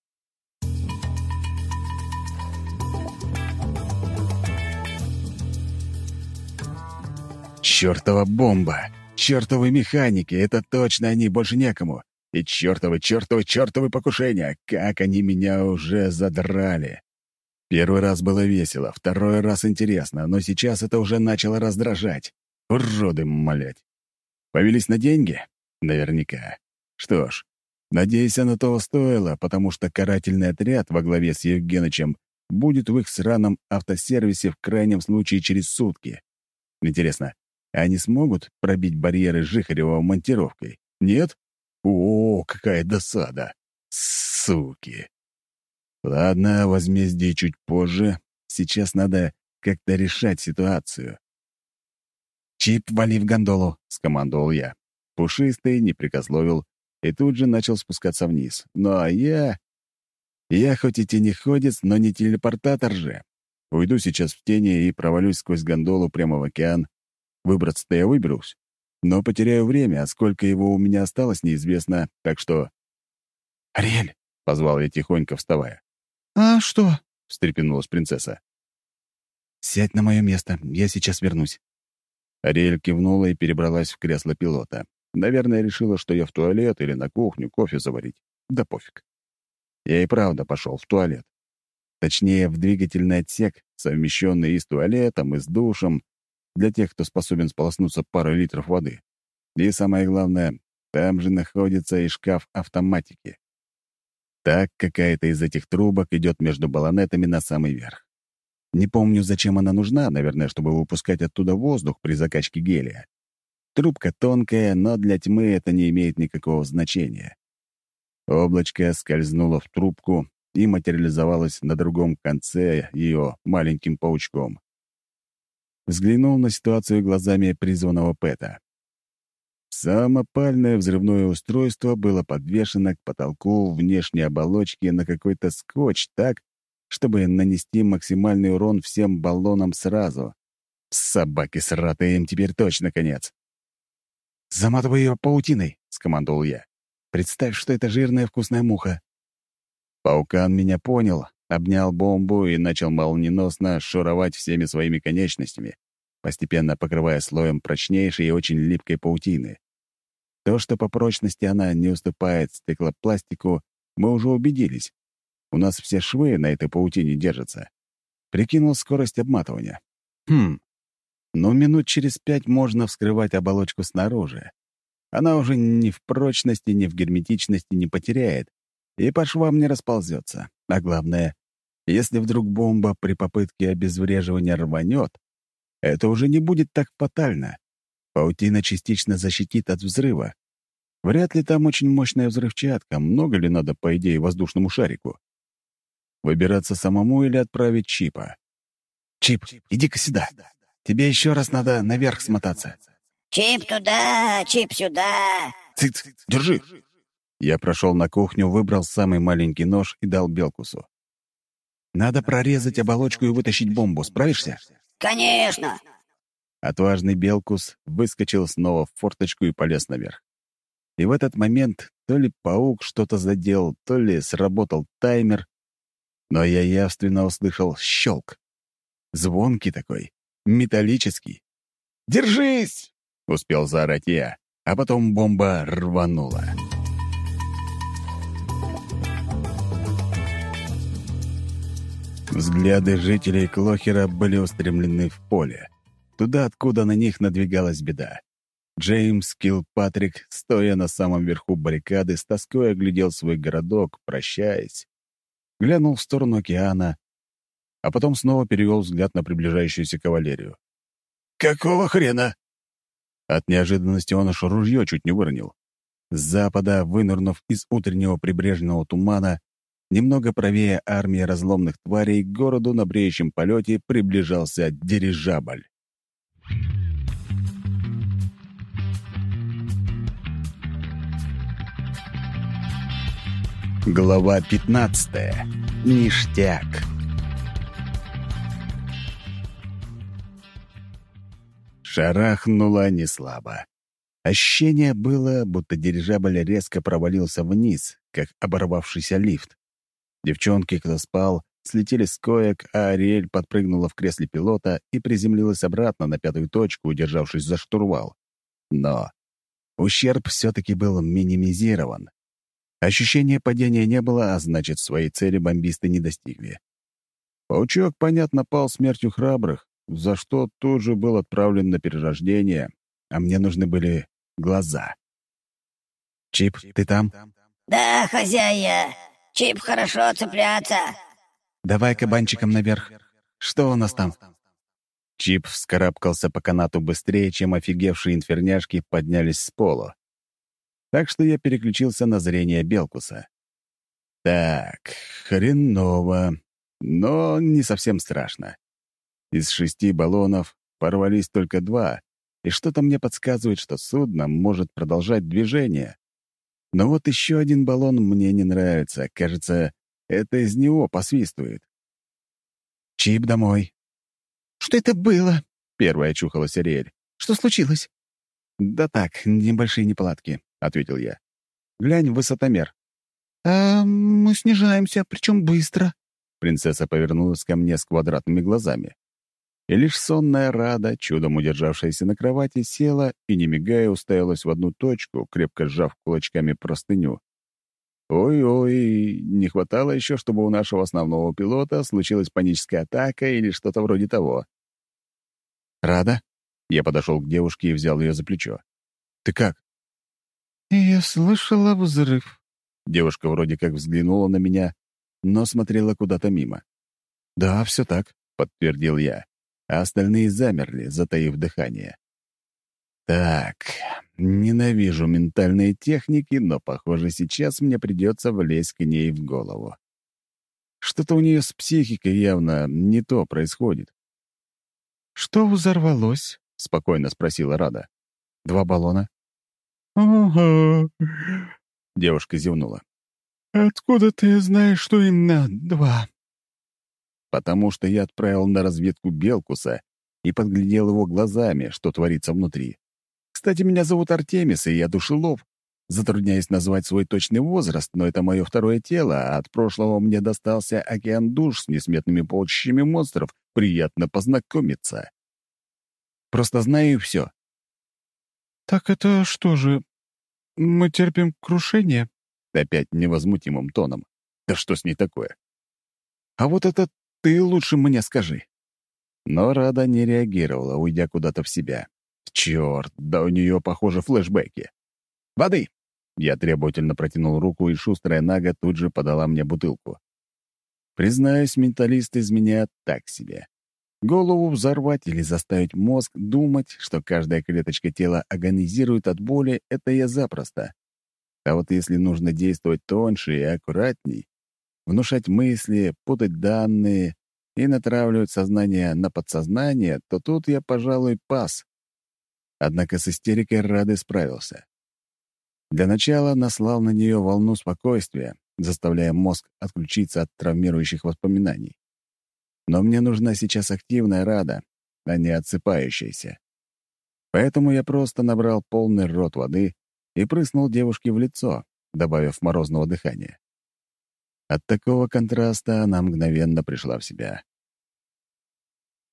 Чёртова бомба! Чёртовы механики! Это точно они, больше некому! И чёртовы, чёртовы, чёртовы покушения! Как они меня уже задрали! Первый раз было весело, второй раз интересно, но сейчас это уже начало раздражать. Уроды, молять. Повелись на деньги? Наверняка. Что ж, надеюсь, оно того стоило, потому что карательный отряд во главе с Евгенычем будет в их сраном автосервисе в крайнем случае через сутки. Интересно, они смогут пробить барьеры Жихарева монтировкой? Нет? О, какая досада! Суки! Ладно, возмездие чуть позже. Сейчас надо как-то решать ситуацию. «Чип, вали в гондолу!» — скомандовал я. Пушистый не прикословил и тут же начал спускаться вниз. Ну а я... Я хоть и тенеходец, но не телепортатор же. Уйду сейчас в тени и провалюсь сквозь гондолу прямо в океан. Выбраться-то я выберусь. Но потеряю время, а сколько его у меня осталось, неизвестно, так что... «Ариэль!» — позвал я тихонько, вставая. «А что?» — встрепенулась принцесса. «Сядь на мое место, я сейчас вернусь». Ариэль кивнула и перебралась в кресло пилота. Наверное, решила, что я в туалет или на кухню кофе заварить. Да пофиг. Я и правда пошел в туалет. Точнее, в двигательный отсек, совмещенный и с туалетом, и с душем, для тех, кто способен сполоснуться парой литров воды. И самое главное, там же находится и шкаф автоматики. Так какая-то из этих трубок идет между баллонетами на самый верх. Не помню, зачем она нужна, наверное, чтобы выпускать оттуда воздух при закачке гелия. Трубка тонкая, но для тьмы это не имеет никакого значения. Облачко скользнуло в трубку и материализовалось на другом конце ее маленьким паучком. Взглянул на ситуацию глазами призванного Пэта. Самопальное взрывное устройство было подвешено к потолку внешней оболочки на какой-то скотч так, чтобы нанести максимальный урон всем баллонам сразу. Собаки сратые, им теперь точно конец. «Заматывай ее паутиной», — скомандовал я. «Представь, что это жирная вкусная муха». Паукан меня понял, обнял бомбу и начал молниеносно шуровать всеми своими конечностями, постепенно покрывая слоем прочнейшей и очень липкой паутины. То, что по прочности она не уступает стеклопластику, мы уже убедились. У нас все швы на этой паутине держатся. Прикинул скорость обматывания. Хм. Но минут через пять можно вскрывать оболочку снаружи. Она уже ни в прочности, ни в герметичности не потеряет, и по швам не расползется. А главное, если вдруг бомба при попытке обезвреживания рванет, это уже не будет так фатально. Паутина частично защитит от взрыва. Вряд ли там очень мощная взрывчатка, много ли надо, по идее, воздушному шарику. Выбираться самому или отправить Чипа? «Чип, иди-ка сюда. Тебе еще раз надо наверх смотаться». Чип туда, чип сюда. «Цыц, держи!» Я прошел на кухню, выбрал самый маленький нож и дал Белкусу. «Надо прорезать оболочку и вытащить бомбу. Справишься?» Конечно. Отважный Белкус выскочил снова в форточку и полез наверх. И в этот момент то ли паук что-то задел, то ли сработал таймер, но я явственно услышал щелк. Звонкий такой, металлический. «Держись!» — успел заорать я, а потом бомба рванула. Взгляды жителей Клохера были устремлены в поле. Туда, откуда на них надвигалась беда. Джеймс Килпатрик, стоя на самом верху баррикады, с тоской оглядел свой городок, прощаясь. Глянул в сторону океана, а потом снова перевел взгляд на приближающуюся кавалерию. «Какого хрена?» От неожиданности он аж ружье чуть не выронил. С запада, вынырнув из утреннего прибрежного тумана, немного правее армии разломных тварей к городу на бреющем полете приближался дирижабль. Глава 15. Ништяк. Шарахнуло неслабо. Ощущение было, будто дирижабль резко провалился вниз, как оборвавшийся лифт. Девчонки, кто спал, слетели с коек, а Ариэль подпрыгнула в кресле пилота и приземлилась обратно на пятую точку, удержавшись за штурвал. Но ущерб все-таки был минимизирован. Ощущения падения не было, а значит, своей цели бомбисты не достигли. Паучок, понятно, пал смертью храбрых, за что тут же был отправлен на перерождение, а мне нужны были глаза. «Чип, ты там?» Да, хозяя. Чип хорошо цепляться. «Давай кабанчиком наверх. Что у нас там?» Чип вскарабкался по канату быстрее, чем офигевшие инферняшки поднялись с пола так что я переключился на зрение Белкуса. Так, хреново, но не совсем страшно. Из шести баллонов порвались только два, и что-то мне подсказывает, что судно может продолжать движение. Но вот еще один баллон мне не нравится. Кажется, это из него посвистывает. «Чип домой». «Что это было?» — первая чухалась Ариэль. «Что случилось?» «Да так, небольшие неполадки. — ответил я. «Глянь, высотомер». «А мы снижаемся, причем быстро». Принцесса повернулась ко мне с квадратными глазами. И лишь сонная Рада, чудом удержавшаяся на кровати, села и, не мигая, уставилась в одну точку, крепко сжав кулачками простыню. Ой-ой, не хватало еще, чтобы у нашего основного пилота случилась паническая атака или что-то вроде того. «Рада?» Я подошел к девушке и взял ее за плечо. «Ты как?» «Я слышала взрыв». Девушка вроде как взглянула на меня, но смотрела куда-то мимо. «Да, все так», — подтвердил я, а остальные замерли, затаив дыхание. «Так, ненавижу ментальные техники, но, похоже, сейчас мне придется влезть к ней в голову. Что-то у нее с психикой явно не то происходит». «Что взорвалось?» — спокойно спросила Рада. «Два баллона. «Ага». Девушка зевнула. «Откуда ты знаешь, что именно два?» «Потому что я отправил на разведку Белкуса и подглядел его глазами, что творится внутри. Кстати, меня зовут Артемис, и я душелов. Затрудняюсь назвать свой точный возраст, но это мое второе тело, а от прошлого мне достался океан душ с несметными полчищами монстров. Приятно познакомиться. Просто знаю и все. «Так это что же, мы терпим крушение?» Опять невозмутимым тоном. «Да что с ней такое?» «А вот это ты лучше мне скажи». Но Рада не реагировала, уйдя куда-то в себя. Черт, да у нее, похоже, флешбеки. «Воды!» Я требовательно протянул руку, и шустрая Нага тут же подала мне бутылку. Признаюсь, менталист из меня так себе. Голову взорвать или заставить мозг думать, что каждая клеточка тела агонизирует от боли, это я запросто. А вот если нужно действовать тоньше и аккуратней, внушать мысли, путать данные и натравливать сознание на подсознание, то тут я, пожалуй, пас. Однако с истерикой Рады справился. Для начала наслал на нее волну спокойствия, заставляя мозг отключиться от травмирующих воспоминаний. Но мне нужна сейчас активная рада, а не отсыпающаяся. Поэтому я просто набрал полный рот воды и прыснул девушке в лицо, добавив морозного дыхания. От такого контраста она мгновенно пришла в себя.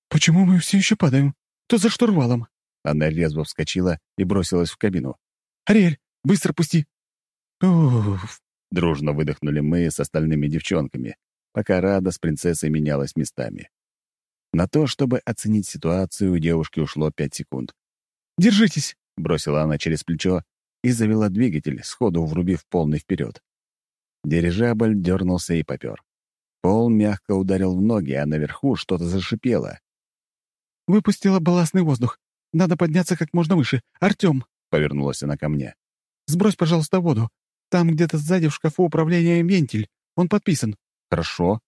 «Почему мы все еще падаем? Кто за штурвалом?» Она резво вскочила и бросилась в кабину. «Ариэль, быстро пусти!» «Уф!» — дружно выдохнули мы с остальными девчонками, пока Рада с принцессой менялась местами. На то, чтобы оценить ситуацию, у девушки ушло пять секунд. «Держитесь!» — бросила она через плечо и завела двигатель, сходу врубив полный вперед. Дирижабль дернулся и попер. Пол мягко ударил в ноги, а наверху что-то зашипело. «Выпустила балластный воздух. Надо подняться как можно выше. Артём!» — повернулась она ко мне. «Сбрось, пожалуйста, воду. Там где-то сзади в шкафу управления вентиль. Он подписан». «Хорошо».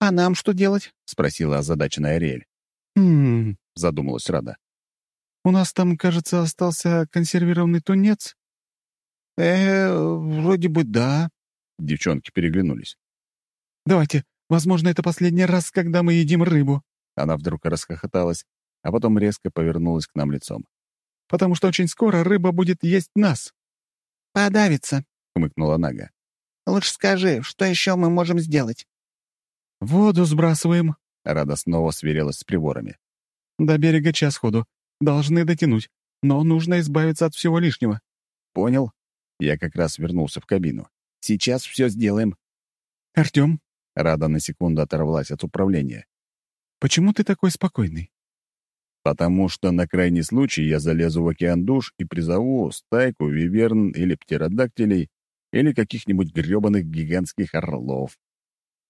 «А нам что делать?» — спросила озадаченная Ариэль. «Хм...» — задумалась Рада. «У нас там, кажется, остался консервированный тунец». «Э, вроде бы да». Девчонки переглянулись. «Давайте. Возможно, это последний раз, когда мы едим рыбу». Она вдруг расхохоталась, а потом резко повернулась к нам лицом. «Потому что очень скоро рыба будет есть нас». «Подавится», — хмыкнула Нага. «Лучше скажи, что еще мы можем сделать?» «Воду сбрасываем», — Рада снова сверилась с приборами. «До берега час ходу. Должны дотянуть. Но нужно избавиться от всего лишнего». «Понял». Я как раз вернулся в кабину. «Сейчас все сделаем». «Артём?» — Рада на секунду оторвалась от управления. «Почему ты такой спокойный?» «Потому что на крайний случай я залезу в океан душ и призову стайку виверн или птеродактилей или каких-нибудь грёбаных гигантских орлов.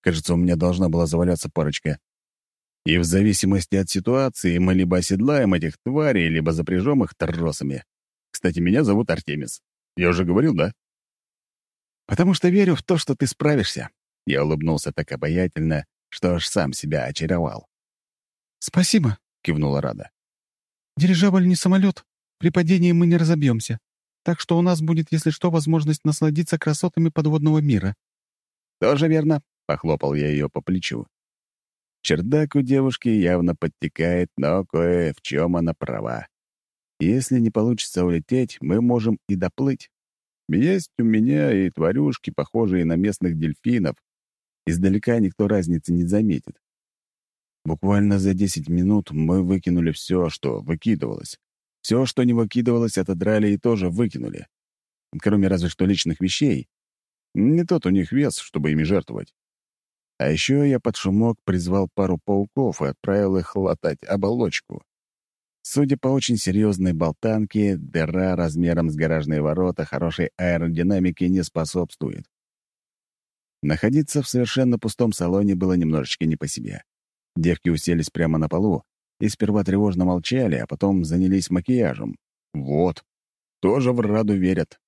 Кажется, у меня должна была заваляться парочка. И в зависимости от ситуации мы либо оседлаем этих тварей, либо запряжем их тросами. Кстати, меня зовут Артемис. Я уже говорил, да? Потому что верю в то, что ты справишься. Я улыбнулся так обаятельно, что аж сам себя очаровал. «Спасибо», — кивнула Рада. «Дирижабль не самолет. При падении мы не разобьемся. Так что у нас будет, если что, возможность насладиться красотами подводного мира». «Тоже верно», — похлопал я ее по плечу. Чердак у девушки явно подтекает, но кое в чем она права. Если не получится улететь, мы можем и доплыть. Есть у меня и тварюшки, похожие на местных дельфинов. Издалека никто разницы не заметит. Буквально за 10 минут мы выкинули все, что выкидывалось. Все, что не выкидывалось, отодрали и тоже выкинули. Кроме разве что личных вещей. Не тот у них вес, чтобы ими жертвовать. А еще я под шумок призвал пару пауков и отправил их латать оболочку. Судя по очень серьезной болтанке, дыра размером с гаражные ворота хорошей аэродинамики не способствует. Находиться в совершенно пустом салоне было немножечко не по себе. Девки уселись прямо на полу и сперва тревожно молчали, а потом занялись макияжем. Вот. Тоже в Раду верят.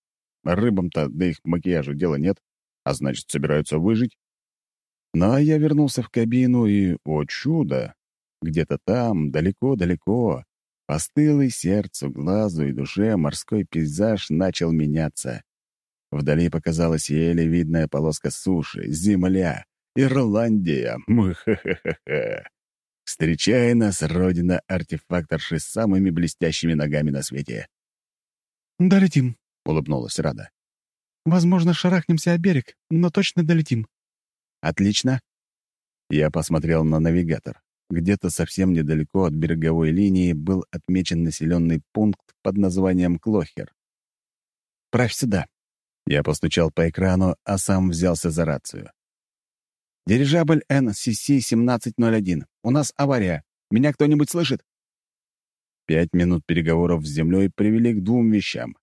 Рыбам-то до их макияжу дела нет, а значит, собираются выжить. Ну а я вернулся в кабину и, о чудо, где-то там, далеко-далеко, постылый сердцу, глазу и душе морской пейзаж начал меняться. Вдали показалась еле видная полоска суши, земля, Ирландия. Мхе-хе-хе. Встречай нас, родина артефакторши с самыми блестящими ногами на свете. «Долетим», — улыбнулась Рада. «Возможно, шарахнемся о берег, но точно долетим». «Отлично». Я посмотрел на навигатор. Где-то совсем недалеко от береговой линии был отмечен населенный пункт под названием Клохер. «Правь сюда». Я постучал по экрану, а сам взялся за рацию. «Дирижабль NCC-1701. У нас авария. Меня кто-нибудь слышит?» Пять минут переговоров с землей привели к двум вещам.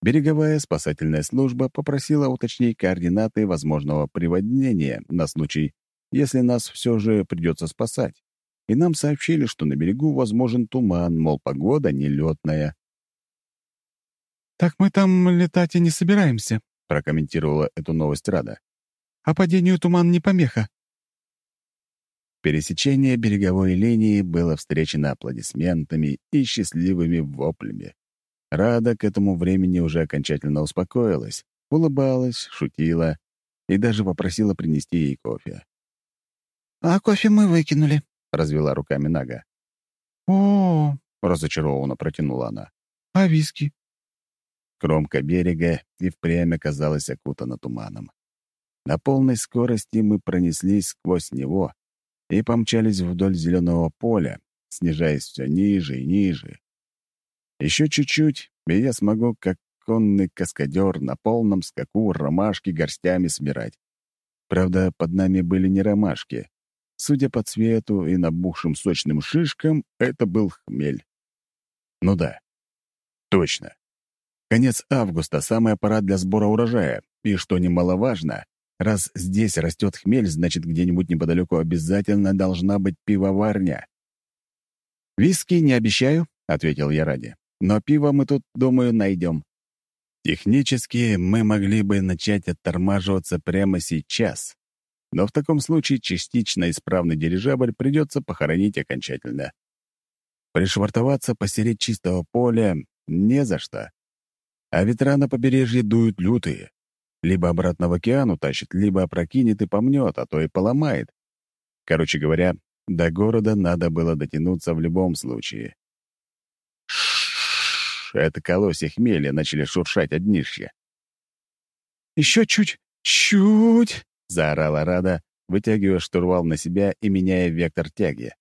Береговая спасательная служба попросила уточнить координаты возможного приводнения на случай, если нас все же придется спасать. И нам сообщили, что на берегу возможен туман, мол, погода нелетная. «Так мы там летать и не собираемся», — прокомментировала эту новость Рада. «А падению туман не помеха». Пересечение береговой линии было встречено аплодисментами и счастливыми воплями. Рада к этому времени уже окончательно успокоилась, улыбалась, шутила и даже попросила принести ей кофе. «А кофе мы выкинули», — развела руками Нага. «О, — разочарованно протянула она. а виски?» Кромка берега и впрямь оказалась окутана туманом. На полной скорости мы пронеслись сквозь него и помчались вдоль зеленого поля, снижаясь все ниже и ниже. Еще чуть-чуть, и я смогу, как конный каскадер, на полном скаку ромашки горстями собирать. Правда, под нами были не ромашки, Судя по цвету и набухшим сочным шишкам, это был хмель. Ну да, точно. Конец августа — самая пора для сбора урожая, и, что немаловажно, раз здесь растет хмель, значит, где-нибудь неподалеку обязательно должна быть пивоварня. «Виски не обещаю», — ответил я ради. «Но пиво мы тут, думаю, найдем». Технически мы могли бы начать оттормаживаться прямо сейчас, но в таком случае частично исправный дирижабль придется похоронить окончательно. Пришвартоваться посередь чистого поля не за что. А ветра на побережье дуют лютые. Либо обратно в океан утащит, либо опрокинет и помнет, а то и поломает. Короче говоря, до города надо было дотянуться в любом случае. Шш, это колосья хмеля начали шуршать от днища. «Еще чуть, чуть!» — заорала Рада, вытягивая штурвал на себя и меняя вектор тяги.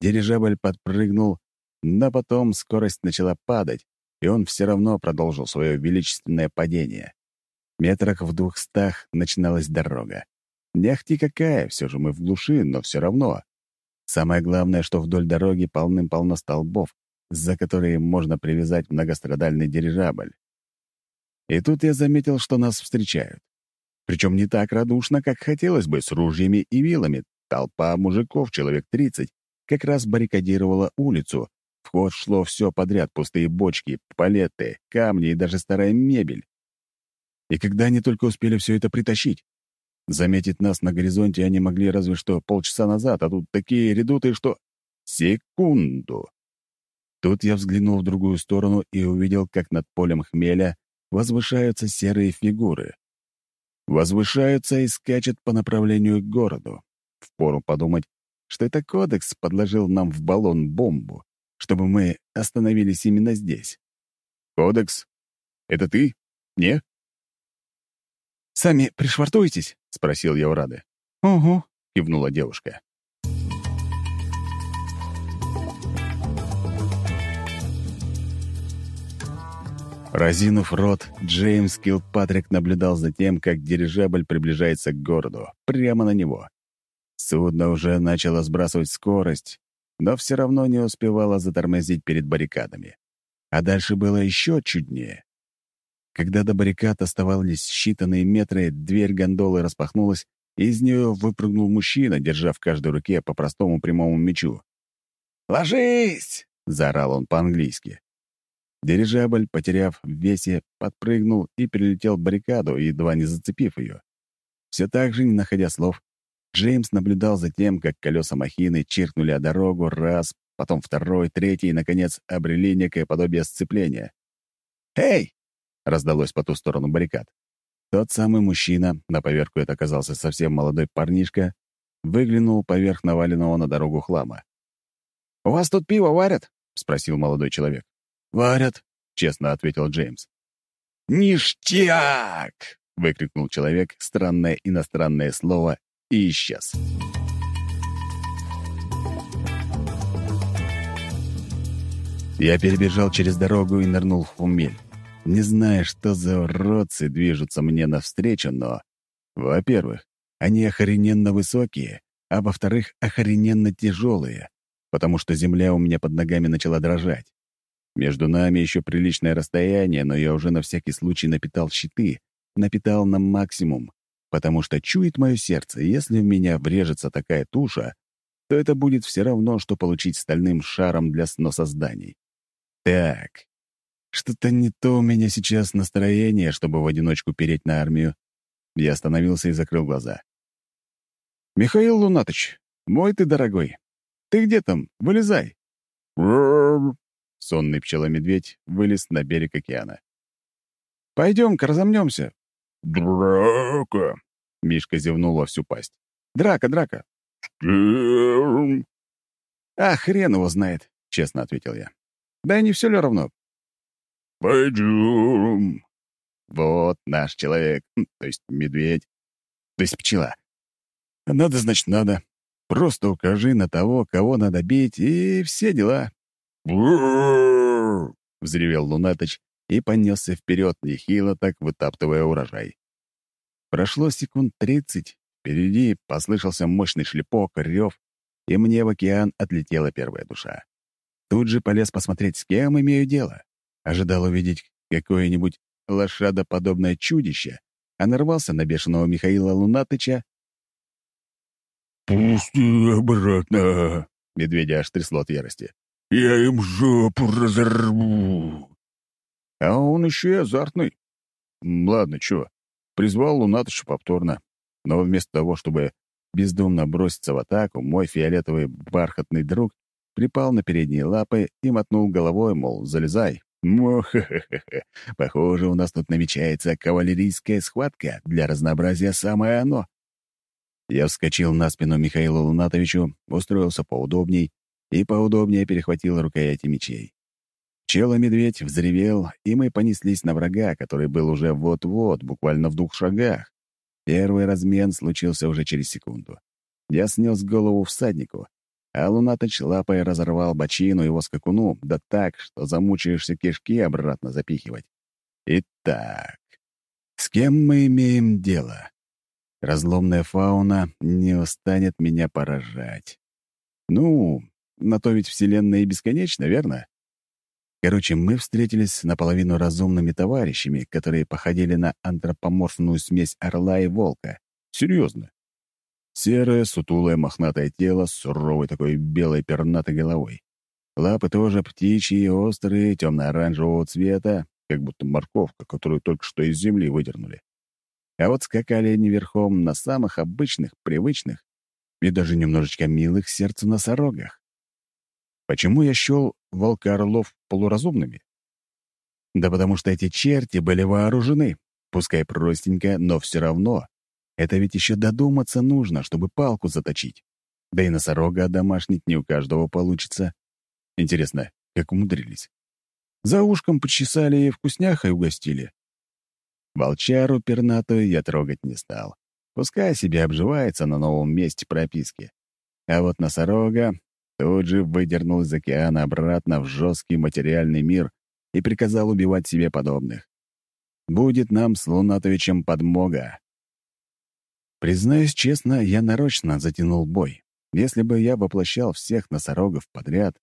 Дирижабль подпрыгнул, но потом скорость начала падать, и он все равно продолжил свое величественное падение. Метрах в двухстах начиналась дорога. Не какая, все же мы в глуши, но все равно. Самое главное, что вдоль дороги полным-полно столбов, за которые можно привязать многострадальный дирижабль. И тут я заметил, что нас встречают. Причем не так радушно, как хотелось бы, с ружьями и вилами. Толпа мужиков, человек 30, как раз баррикадировала улицу. В ход шло все подряд, пустые бочки, палеты, камни и даже старая мебель. И когда они только успели все это притащить? Заметить нас на горизонте они могли разве что полчаса назад, а тут такие редуты, что... Секунду! Тут я взглянул в другую сторону и увидел, как над полем хмеля возвышаются серые фигуры. Возвышаются и скачут по направлению к городу. Впору подумать, что это кодекс подложил нам в баллон бомбу, чтобы мы остановились именно здесь. «Кодекс? Это ты? Не?» «Сами пришвартуетесь?» — спросил я у Рады. «Угу», — кивнула девушка. Разинув рот, Джеймс Килпатрик наблюдал за тем, как дирижабль приближается к городу, прямо на него. Судно уже начало сбрасывать скорость, но все равно не успевало затормозить перед баррикадами. А дальше было еще чуднее. Когда до баррикад оставались считанные метры, дверь гондолы распахнулась, и из нее выпрыгнул мужчина, держа в каждой руке по простому прямому мечу. «Ложись!» — заорал он по-английски. Дирижабль, потеряв в весе, подпрыгнул и перелетел баррикаду, едва не зацепив ее. Все так же, не находя слов, Джеймс наблюдал за тем, как колеса махины чиркнули о дорогу раз, потом второй, третий и, наконец, обрели некое подобие сцепления. «Эй!» — раздалось по ту сторону баррикад. Тот самый мужчина, на поверку это оказался совсем молодой парнишка, выглянул поверх наваленного на дорогу хлама. «У вас тут пиво варят?» — спросил молодой человек. «Варят», — честно ответил Джеймс. «Ништяк!» — выкрикнул человек странное иностранное слово и исчез. Я перебежал через дорогу и нырнул в хумель. Не зная, что за уродцы движутся мне навстречу, но... Во-первых, они охрененно высокие, а во-вторых, охрененно тяжелые, потому что земля у меня под ногами начала дрожать. Между нами еще приличное расстояние, но я уже на всякий случай напитал щиты, напитал на максимум, потому что чует мое сердце, если в меня врежется такая туша, то это будет все равно, что получить стальным шаром для сноса зданий. Так, что-то не то у меня сейчас настроение, чтобы в одиночку переть на армию. Я остановился и закрыл глаза. «Михаил Лунатыч, мой ты дорогой, ты где там? Вылезай!» Сонный пчеломедведь вылез на берег океана. «Пойдем-ка разомнемся». «Драка!» — Мишка зевнул во всю пасть. «Драка, драка!» «Штырм!» «А хрен его знает», — честно ответил я. «Да и не все ли равно?» «Пойдем!» «Вот наш человек, то есть медведь, то есть пчела. Надо, значит, надо. Просто укажи на того, кого надо бить, и все дела. Взревел Лунатыч и понесся вперед, нехило так вытаптывая урожай. Прошло секунд тридцать, Впереди послышался мощный шлепок, рев, и мне в океан отлетела первая душа. Тут же полез посмотреть, с кем имею дело. Ожидал увидеть какое-нибудь лошадоподобное чудище, а нарвался на бешеного Михаила Лунатыча. «Пусти обратно!» — медведя аж трясло от ярости. «Я им жопу разорву!» А он еще и азартный. Ладно, чё, призвал Лунатыча повторно. Но вместо того, чтобы бездумно броситься в атаку, мой фиолетовый бархатный друг припал на передние лапы и мотнул головой, мол, залезай. Мохе-хе-хе. Похоже, у нас тут намечается кавалерийская схватка. Для разнообразия самое оно. Я вскочил на спину Михаилу Лунатовичу, устроился поудобней и поудобнее перехватил рукояти мечей. Чело-медведь взревел, и мы понеслись на врага, который был уже вот-вот, буквально в двух шагах. Первый размен случился уже через секунду. Я снес голову всаднику, а Лунаточ лапой разорвал бочину его скакуну, да так, что замучаешься кишки обратно запихивать. Итак, с кем мы имеем дело? Разломная фауна не устанет меня поражать. Ну, на то ведь Вселенная и бесконечна, верно? Короче, мы встретились наполовину разумными товарищами, которые походили на антропоморфную смесь орла и волка. Серьезно. Серое, сутулое, мохнатое тело с суровой такой белой пернатой головой. Лапы тоже птичьи, острые, темно-оранжевого цвета, как будто морковка, которую только что из земли выдернули. А вот скакали они верхом на самых обычных, привычных и даже немножечко милых сердцу носорогах. Почему я счел волка-орлов полуразумными? Да потому что эти черти были вооружены, пускай простенько, но все равно. Это ведь еще додуматься нужно, чтобы палку заточить. Да и носорога домашнить не у каждого получится. Интересно, как умудрились? За ушком почесали и вкусняхой угостили. Волчару пернатую я трогать не стал. Пускай себе обживается на новом месте прописки. А вот носорога тут же выдернул из океана обратно в жесткий материальный мир и приказал убивать себе подобных. Будет нам с Лунатовичем подмога. Признаюсь честно, я нарочно затянул бой. Если бы я воплощал всех носорогов подряд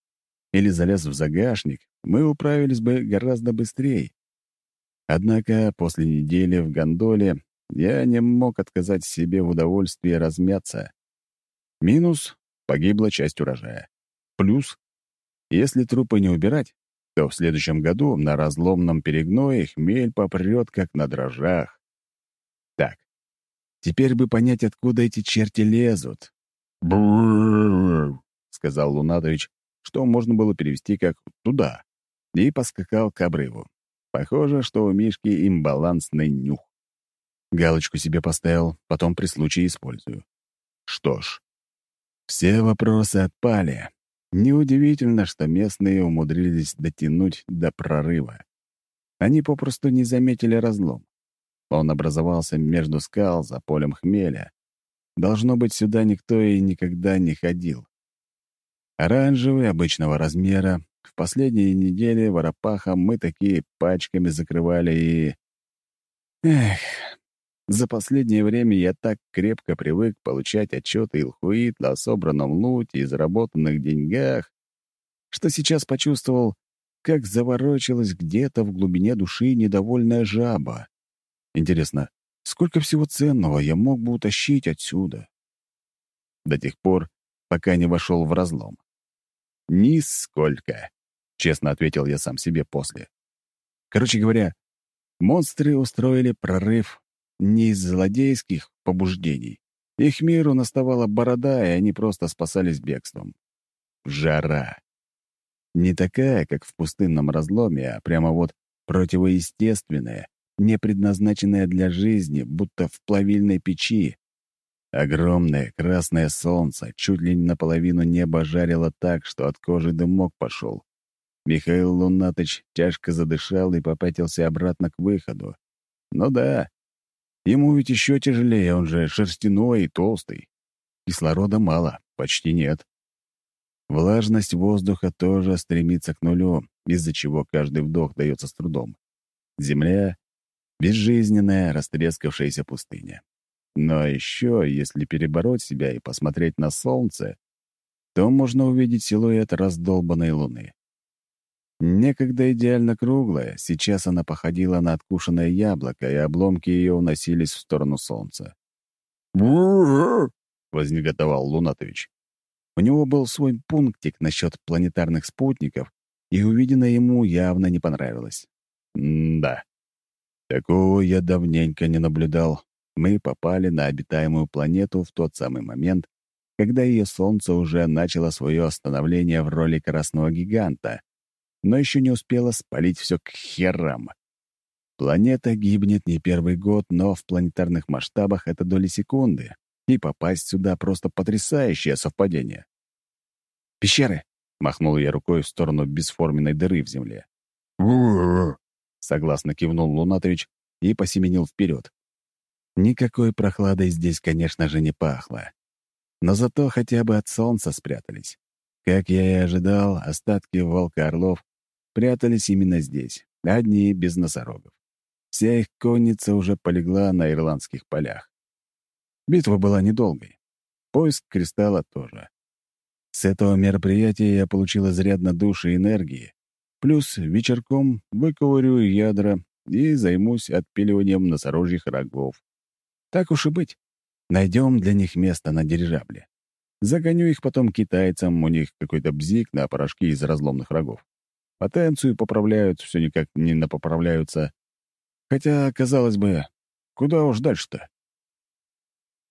или залез в загашник, мы управились бы гораздо быстрее. Однако после недели в гондоле я не мог отказать себе в удовольствии размяться. Минус — погибла часть урожая. Плюс — если трупы не убирать, то в следующем году на разломном перегное хмель попрет, как на дрожжах. Теперь бы понять, откуда эти черти лезут. «Брррррр», — сказал Лунатович, что можно было перевести как «туда», и поскакал к обрыву. Похоже, что у Мишки имбалансный нюх. Галочку себе поставил, потом при случае использую. Что ж, все вопросы отпали. Неудивительно, что местные умудрились дотянуть до прорыва. Они попросту не заметили разлом. Он образовался между скал за полем хмеля. Должно быть, сюда никто и никогда не ходил. Оранжевый, обычного размера. В последние недели воропаха мы такие пачками закрывали и... Эх, за последнее время я так крепко привык получать отчеты Илхуит о собранном луте и заработанных деньгах, что сейчас почувствовал, как заворочилась где-то в глубине души недовольная жаба. Интересно, сколько всего ценного я мог бы утащить отсюда? До тех пор, пока не вошел в разлом. «Нисколько», — честно ответил я сам себе после. Короче говоря, монстры устроили прорыв не из злодейских побуждений. Их миру наставала борода, и они просто спасались бегством. Жара. Не такая, как в пустынном разломе, а прямо вот противоестественная, не предназначенная для жизни, будто в плавильной печи. Огромное красное солнце чуть ли не наполовину неба жарило так, что от кожи дымок пошел. Михаил Лунатыч тяжко задышал и попятился обратно к выходу. Ну да, Ему ведь еще тяжелее, он же шерстяной и толстый. Кислорода мало, почти нет. Влажность воздуха тоже стремится к нулю, из-за чего каждый вдох дается с трудом. Земля — безжизненная, растрескавшаяся пустыня. Но еще, если перебороть себя и посмотреть на солнце, то можно увидеть силуэт раздолбанной луны. Некогда идеально круглая, сейчас она походила на откушенное яблоко, и обломки ее уносились в сторону солнца. вознеготовал Лунатович. У него был свой пунктик насчет планетарных спутников, и увиденное ему явно не понравилось. М-да. Такого я давненько не наблюдал. Мы попали на обитаемую планету в тот самый момент, когда ее Солнце уже начало свое остановление в роли красного гиганта, но еще не успело спалить все к херам. Планета гибнет не первый год, но в планетарных масштабах это доли секунды, и попасть сюда просто потрясающее совпадение. «Пещеры!» — махнул я рукой в сторону бесформенной дыры в земле. Согласно кивнул Лунатович и посеменил вперед. Никакой прохладой здесь, конечно же, не пахло. Но зато хотя бы от солнца спрятались. Как я и ожидал, остатки волка-орлов прятались именно здесь, одни без носорогов. Вся их конница уже полегла на ирландских полях. Битва была недолгой. Поиск кристалла тоже. С этого мероприятия я получил изрядно души и энергии. Плюс вечерком выковырю ядра и займусь отпиливанием носорожьих рогов. Так уж и быть. Найдем для них место на дирижабле. Загоню их потом китайцам, у них какой-то бзик на порошки из разломных рогов. Потенцию поправляют, все никак не напоправляются. Хотя, казалось бы, куда уж дальше-то?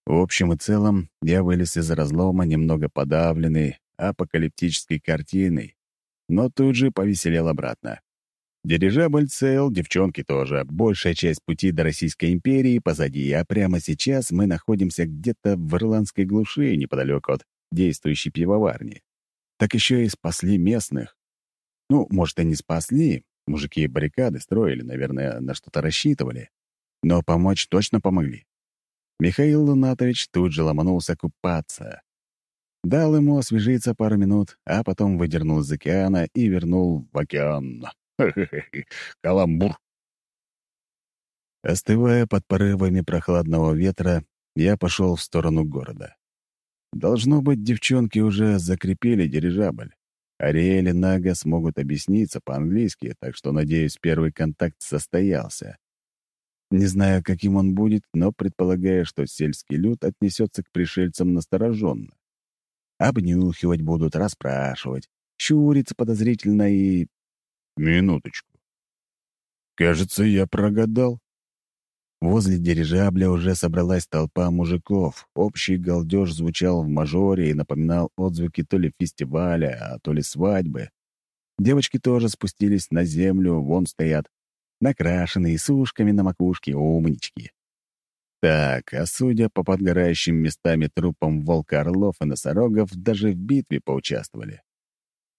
В общем и целом, я вылез из разлома немного подавленный апокалиптической картиной, но тут же повеселел обратно. Дирижабль цел, девчонки тоже. Большая часть пути до Российской империи позади, а прямо сейчас мы находимся где-то в ирландской глуши, неподалеку от действующей пивоварни. Так еще и спасли местных. Ну, может, и не спасли. Мужики баррикады строили, наверное, на что-то рассчитывали. Но помочь точно помогли. Михаил Лунатович тут же ломанулся купаться. Дал ему освежиться пару минут, а потом выдернул из океана и вернул в океан. Каламбур. Остывая под порывами прохладного ветра, я пошел в сторону города. Должно быть, девчонки уже закрепили дирижабль. Ариэль и Нага смогут объясниться по-английски, так что, надеюсь, первый контакт состоялся. Не знаю, каким он будет, но предполагаю, что сельский люд отнесется к пришельцам настороженно. Обнюхивать будут, расспрашивать, щуриться подозрительно и... Минуточку. Кажется, я прогадал. Возле дирижабля уже собралась толпа мужиков. Общий галдеж звучал в мажоре и напоминал отзвуки то ли фестиваля, а то ли свадьбы. Девочки тоже спустились на землю, вон стоят, накрашенные, с ушками на макушке, умнички. Так, а судя по подгорающим местами трупам волка-орлов и носорогов, даже в битве поучаствовали.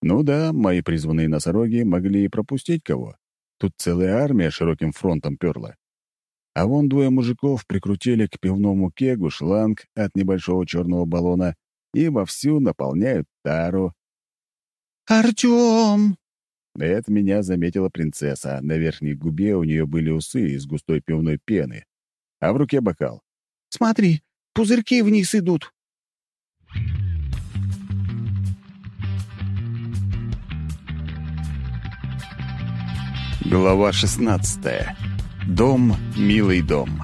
Ну да, мои призванные носороги могли и пропустить кого. Тут целая армия широким фронтом перла. А вон двое мужиков прикрутили к пивному кегу шланг от небольшого черного баллона и вовсю наполняют тару. «Артем!» Это меня заметила принцесса. На верхней губе у нее были усы из густой пивной пены, а в руке бокал. «Смотри, пузырьки вниз идут». Глава 16. Дом, милый дом.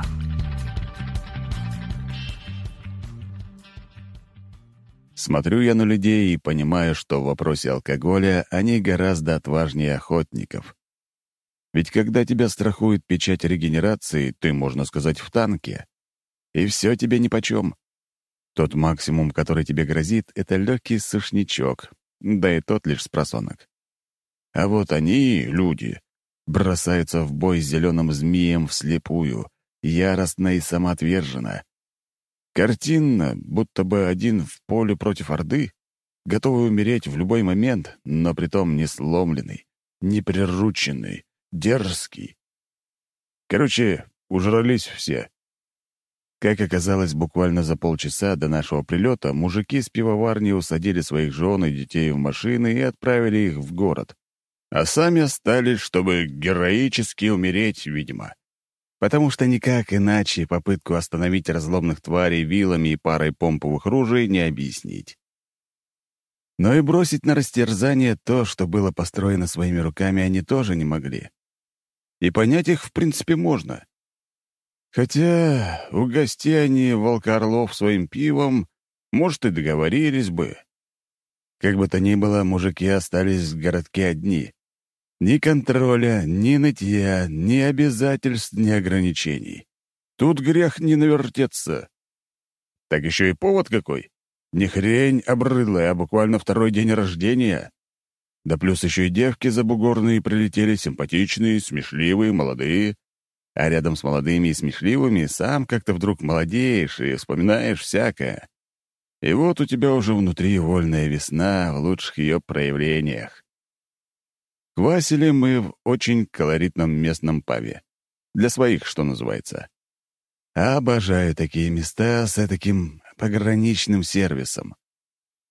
Смотрю я на людей и понимаю, что в вопросе алкоголя они гораздо отважнее охотников. Ведь когда тебя страхует печать регенерации, ты, можно сказать, в танке. И все тебе нипочем. Тот максимум, который тебе грозит, — это легкий сушничок, да и тот лишь с просонок. А вот они, люди, бросаются в бой с зеленым змеем вслепую, яростно и самоотверженно, Картинно, будто бы один в поле против Орды, готовый умереть в любой момент, но притом не сломленный, не прирученный, дерзкий. Короче, ужрались все. Как оказалось, буквально за полчаса до нашего прилета мужики с пивоварни усадили своих жен и детей в машины и отправили их в город. А сами остались, чтобы героически умереть, видимо. потому что никак иначе попытку остановить разломных тварей вилами и парой помповых ружей не объяснить. Но и бросить на растерзание то, что было построено своими руками, они тоже не могли. И понять их, в принципе, можно. Хотя, угости они волка-орлов своим пивом, может, и договорились бы. Как бы то ни было, мужики остались в городке одни. Ни контроля, ни нытья, ни обязательств, ни ограничений. Тут грех не навертеться. Так еще и повод какой. Не хрень обрыдлая, а буквально второй день рождения. Да плюс еще и девки забугорные прилетели, симпатичные, смешливые, молодые. А рядом с молодыми и смешливыми сам как-то вдруг молодеешь и вспоминаешь всякое. И вот у тебя уже внутри вольная весна в лучших ее проявлениях. Квасили мы в очень колоритном местном пабе. Для своих, что называется. Обожаю такие места с таким пограничным сервисом.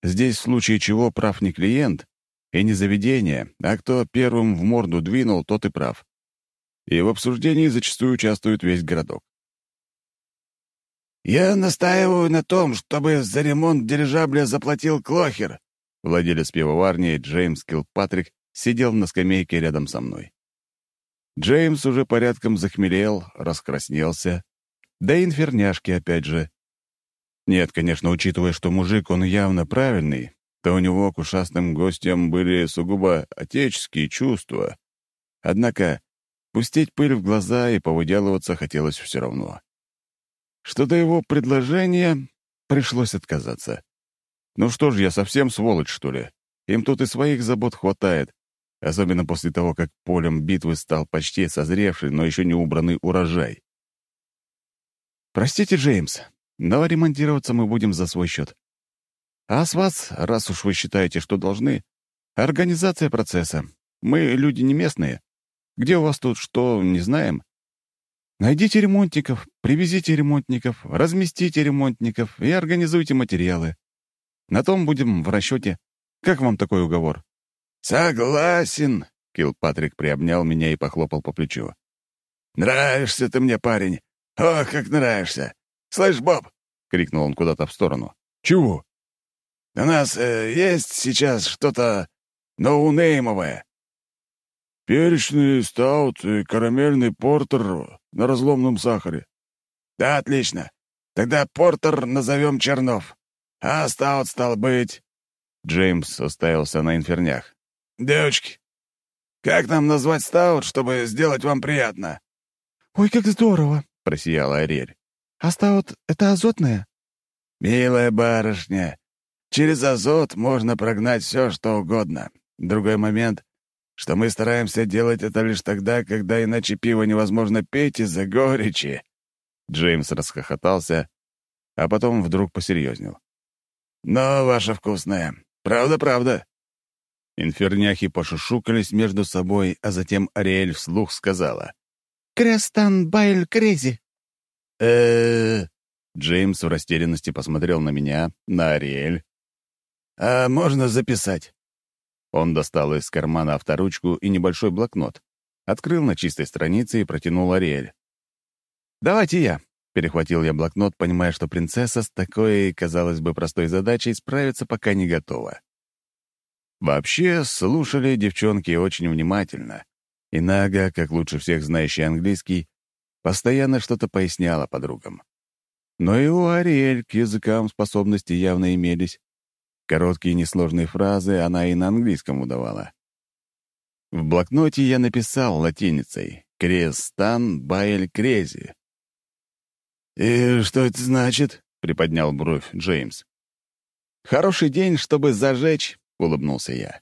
Здесь в случае чего прав не клиент и не заведение, а кто первым в морду двинул, тот и прав. И в обсуждении зачастую участвует весь городок. «Я настаиваю на том, чтобы за ремонт дирижабля заплатил Клохер», владелец пивоварни Джеймс Килпатрик сидел на скамейке рядом со мной. Джеймс уже порядком захмелел, раскраснелся, да и инферняшки опять же. Нет, конечно, учитывая, что мужик он явно правильный, то у него к ушастым гостям были сугубо отеческие чувства. Однако пустить пыль в глаза и повыделываться хотелось все равно. Что до его предложения, пришлось отказаться. Ну что ж, я совсем сволочь, что ли? Им тут и своих забот хватает, особенно после того, как полем битвы стал почти созревший, но еще не убранный урожай. «Простите, Джеймс, но ремонтироваться мы будем за свой счет. А с вас, раз уж вы считаете, что должны, организация процесса. Мы люди не местные. Где у вас тут что, не знаем. Найдите ремонтников, привезите ремонтников, разместите ремонтников и организуйте материалы. На том будем в расчете. Как вам такой уговор?» «Согласен», — Килпатрик приобнял меня и похлопал по плечу. «Нравишься ты мне, парень. Ох, как нравишься. Слышь, Боб!» — крикнул он куда-то в сторону. «Чего?» «У нас э, есть сейчас что-то ноунеймовое. Перечный стаут и карамельный портер на разломном сахаре. Да, отлично. Тогда портер назовем Чернов. А стаут стал быть... Джеймс оставился на инфернях. Девочки, как нам назвать стаут, чтобы сделать вам приятно? «Ой, как здорово!» — просияла Ариэль. «А стаут — это азотное?» «Милая барышня, через азот можно прогнать все, что угодно. Другой момент что мы стараемся делать это лишь тогда, когда иначе пиво невозможно пить из-за горечи». Джеймс расхохотался, а потом вдруг посерьезнел. «Но ваше вкусное. Правда-правда». Инферняхи пошушукались между собой, а затем Ариэль вслух сказала. «Крестан Байль Крези». э Джеймс в растерянности посмотрел на меня, на Ариэль. «А можно записать?» Он достал из кармана авторучку и небольшой блокнот, открыл на чистой странице и протянул Ариэль. «Давайте я», — перехватил я блокнот, понимая, что принцесса с такой, казалось бы, простой задачей справиться пока не готова. Вообще, слушали девчонки очень внимательно, и Нага, как лучше всех знающий английский, постоянно что-то поясняла подругам. Но и у Ариэль к языкам способности явно имелись. Короткие несложные фразы она и на английском удавала. В блокноте я написал латиницей «Крестан Байль Крези». «И что это значит?» — приподнял бровь Джеймс. «Хороший день, чтобы зажечь», — улыбнулся я.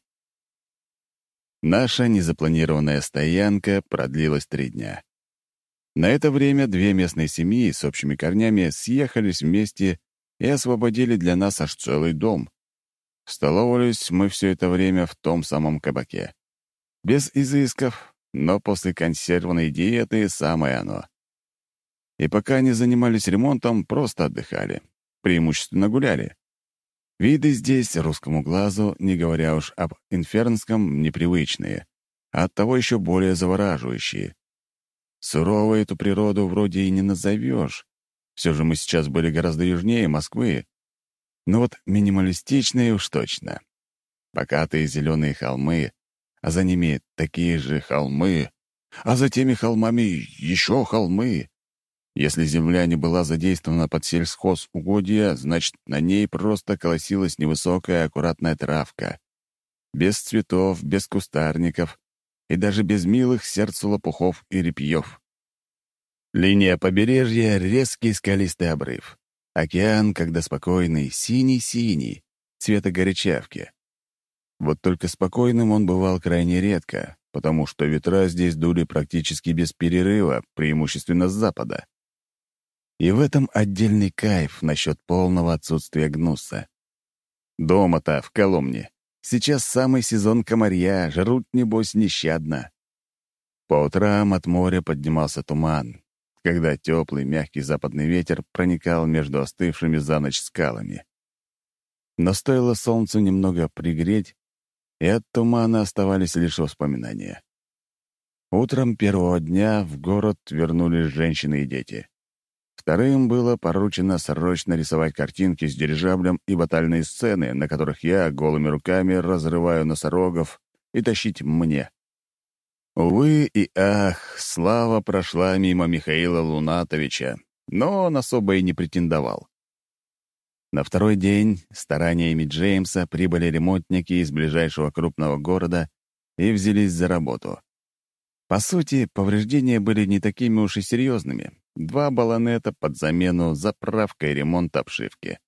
Наша незапланированная стоянка продлилась три дня. На это время две местные семьи с общими корнями съехались вместе и освободили для нас аж целый дом. Столовались мы все это время в том самом кабаке. Без изысков, но после консервной диеты самое оно. И пока они занимались ремонтом, просто отдыхали. Преимущественно гуляли. Виды здесь русскому глазу, не говоря уж об инфернском, непривычные, а оттого еще более завораживающие. Суровой эту природу вроде и не назовешь. Все же мы сейчас были гораздо южнее Москвы. Но вот минималистичные уж точно. Покатые зеленые холмы, а за ними такие же холмы, а за теми холмами еще холмы. Если земля не была задействована под сельхозугодья, значит, на ней просто колосилась невысокая аккуратная травка. Без цветов, без кустарников и даже без милых сердцу лопухов и репьев. Линия побережья — резкий скалистый обрыв. Океан, когда спокойный, синий-синий, цвета горячавки. Вот только спокойным он бывал крайне редко, потому что ветра здесь дули практически без перерыва, преимущественно с запада. И в этом отдельный кайф насчет полного отсутствия гнуса. Дома-то, в Коломне, сейчас самый сезон комарья, жрут, небось, нещадно. По утрам от моря поднимался туман, когда теплый мягкий западный ветер проникал между остывшими за ночь скалами. Но стоило солнцу немного пригреть, и от тумана оставались лишь воспоминания. Утром первого дня в город вернулись женщины и дети. Вторым было поручено срочно рисовать картинки с дирижаблем и батальные сцены, на которых я голыми руками разрываю носорогов и тащить мне. Увы и ах, слава прошла мимо Михаила Лунатовича, но он особо и не претендовал. На второй день стараниями Джеймса прибыли ремонтники из ближайшего крупного города и взялись за работу. По сути, повреждения были не такими уж и серьезными. Два баллонета под замену, заправка и ремонт обшивки.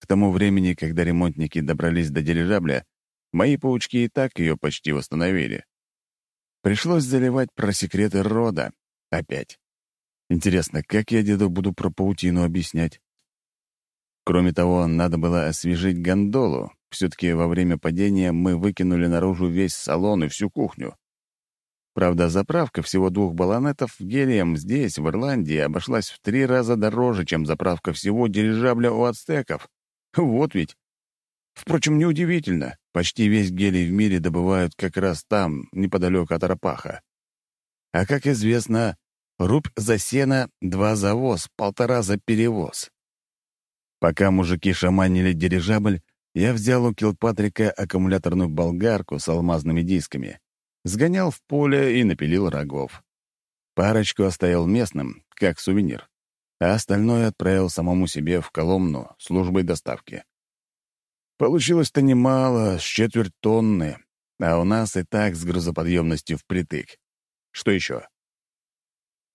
К тому времени, когда ремонтники добрались до дирижабля, мои паучки и так ее почти восстановили. Пришлось заливать про секреты рода. Опять. Интересно, как я деду буду про паутину объяснять? Кроме того, надо было освежить гондолу. Все-таки во время падения мы выкинули наружу весь салон и всю кухню. Правда, заправка всего двух баллонетов гелием здесь, в Ирландии, обошлась в три раза дороже, чем заправка всего дирижабля у ацтеков. Вот ведь. Впрочем, неудивительно. Почти весь гелий в мире добывают как раз там, неподалеку от Арапаха. А как известно, рубь за сено, два за воз, полтора за перевоз. Пока мужики шаманили дирижабль, я взял у Килпатрика аккумуляторную болгарку с алмазными дисками, сгонял в поле и напилил рогов. Парочку оставил местным, как сувенир, а остальное отправил самому себе в Коломну службой доставки. Получилось-то немало, с четверть тонны, а у нас и так с грузоподъемностью впритык. Что еще?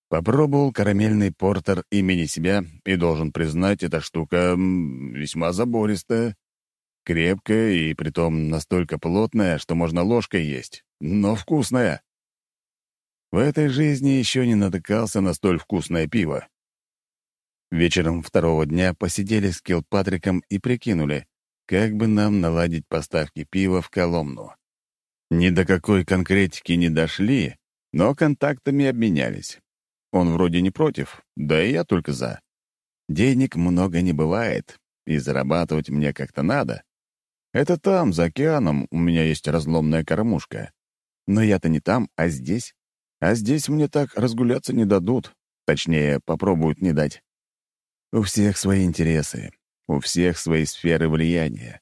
Попробовал карамельный портер имени себя и должен признать, эта штука весьма забористая. Крепкая и притом настолько плотная, что можно ложкой есть, но вкусная. В этой жизни еще не натыкался на столь вкусное пиво. Вечером второго дня посидели с Килпатриком и прикинули, как бы нам наладить поставки пива в Коломну. Ни до какой конкретики не дошли, но контактами обменялись. Он вроде не против, да и я только за. Денег много не бывает, и зарабатывать мне как-то надо. Это там, за океаном, у меня есть разломная кормушка. Но я-то не там, а здесь. А здесь мне так разгуляться не дадут. Точнее, попробуют не дать. У всех свои интересы. У всех свои сферы влияния.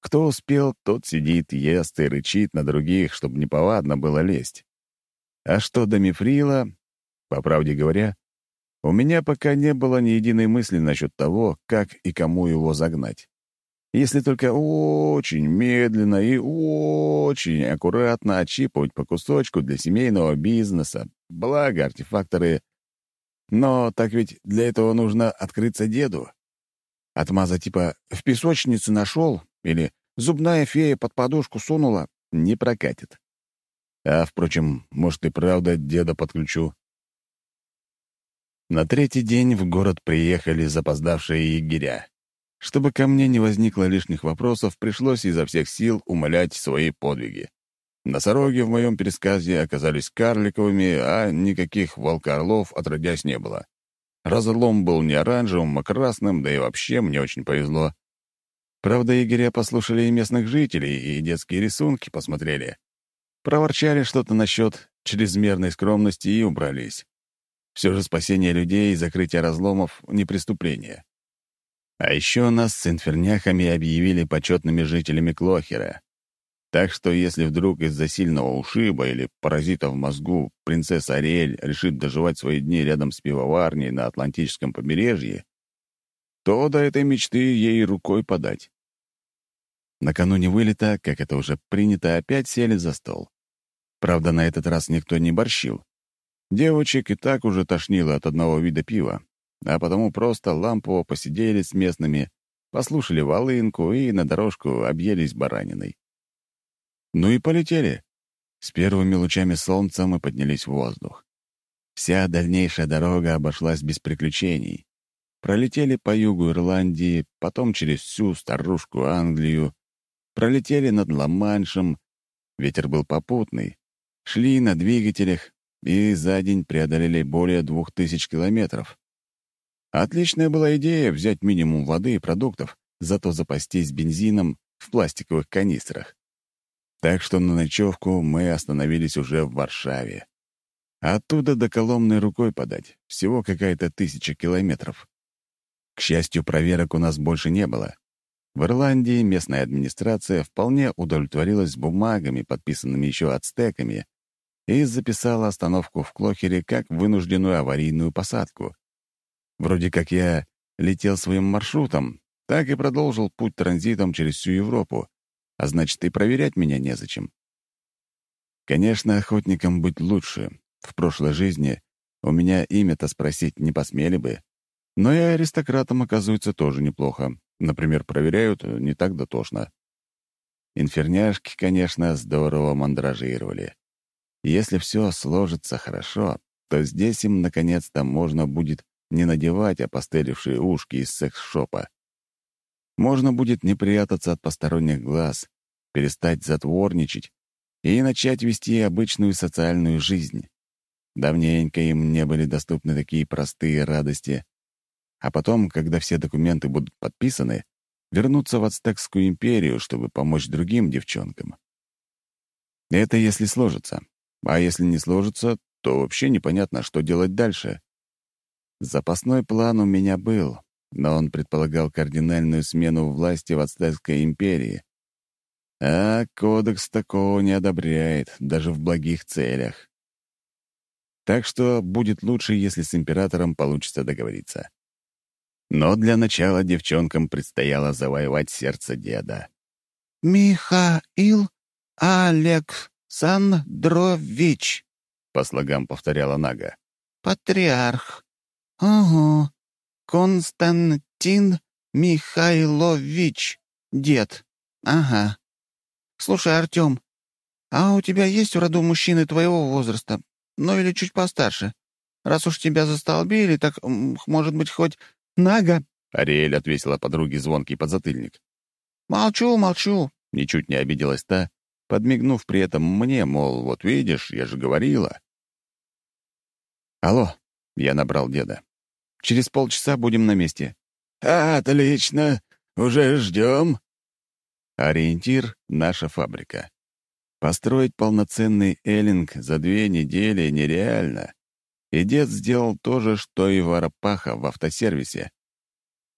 Кто успел, тот сидит, ест и рычит на других, чтобы неповадно было лезть. А что до Мифрила, по правде говоря, у меня пока не было ни единой мысли насчет того, как и кому его загнать. Если только очень медленно и очень аккуратно отщипывать по кусочку для семейного бизнеса, благо артефакторы. Но так ведь для этого нужно открыться деду. Отмаза типа «в песочнице нашел» или «зубная фея под подушку сунула» не прокатит. А, впрочем, может и правда деда подключу. На третий день в город приехали запоздавшие егеря. Чтобы ко мне не возникло лишних вопросов, пришлось изо всех сил умолять свои подвиги. Носороги в моем пересказе оказались карликовыми, а никаких волкоорлов отродясь не было. Разлом был не оранжевым, а красным, да и вообще мне очень повезло. Правда, егеря послушали и местных жителей, и детские рисунки посмотрели. Проворчали что-то насчет чрезмерной скромности и убрались. Все же спасение людей и закрытие разломов — не преступление. А еще нас с инферняхами объявили почетными жителями Клохера. Так что если вдруг из-за сильного ушиба или паразита в мозгу принцесса Ариэль решит доживать свои дни рядом с пивоварней на Атлантическом побережье, то до этой мечты ей рукой подать. Накануне вылета, как это уже принято, опять сели за стол. Правда, на этот раз никто не борщил. Девочек и так уже тошнило от одного вида пива, а потому просто лампово посидели с местными, послушали волынку и на дорожку объелись бараниной. Ну и полетели. С первыми лучами солнца мы поднялись в воздух. Вся дальнейшая дорога обошлась без приключений. Пролетели по югу Ирландии, потом через всю старушку Англию, пролетели над Ла-Маншем, ветер был попутный, шли на двигателях и за день преодолели более двух тысяч километров. Отличная была идея взять минимум воды и продуктов, зато запастись бензином в пластиковых канистрах. Так что на ночевку мы остановились уже в Варшаве. Оттуда до Коломны рукой подать, всего какая-то тысяча километров. К счастью, проверок у нас больше не было. В Ирландии местная администрация вполне удовлетворилась бумагами, подписанными еще ацтеками, и записала остановку в Клохере как вынужденную аварийную посадку. Вроде как я летел своим маршрутом, так и продолжил путь транзитом через всю Европу, а значит, и проверять меня незачем. Конечно, охотникам быть лучше. В прошлой жизни у меня имя-то спросить не посмели бы. Но и аристократам, оказывается, тоже неплохо. Например, проверяют не так дотошно. Инферняшки, конечно, здорово мандражировали. Если все сложится хорошо, то здесь им наконец-то можно будет не надевать опостелившие ушки из секс-шопа. Можно будет не прятаться от посторонних глаз, перестать затворничать и начать вести обычную социальную жизнь. Давненько им не были доступны такие простые радости. А потом, когда все документы будут подписаны, вернуться в Ацтекскую империю, чтобы помочь другим девчонкам. Это если сложится. А если не сложится, то вообще непонятно, что делать дальше. Запасной план у меня был, но он предполагал кардинальную смену власти в Ацтекской империи. А кодекс такого не одобряет, даже в благих целях. Так что будет лучше, если с императором получится договориться. Но для начала девчонкам предстояло завоевать сердце деда. «Михаил Александрович», — по слогам повторяла Нага. «Патриарх. Ого. Константин Михайлович, дед. Ага. Слушай, Артем, а у тебя есть в роду мужчины твоего возраста? Ну или чуть постарше? Раз уж тебя застолбили, так, может быть, хоть Нага?» Ариэль отвесила подруге звонкий подзатыльник. «Молчу, молчу», — ничуть не обиделась та, подмигнув при этом мне, мол, вот видишь, я же говорила. «Алло», — я набрал деда. Через полчаса будем на месте». «Отлично! Уже ждем?» Ориентир — наша фабрика. Построить полноценный эллинг за две недели нереально. И дед сделал то же, что и Варапаха в автосервисе.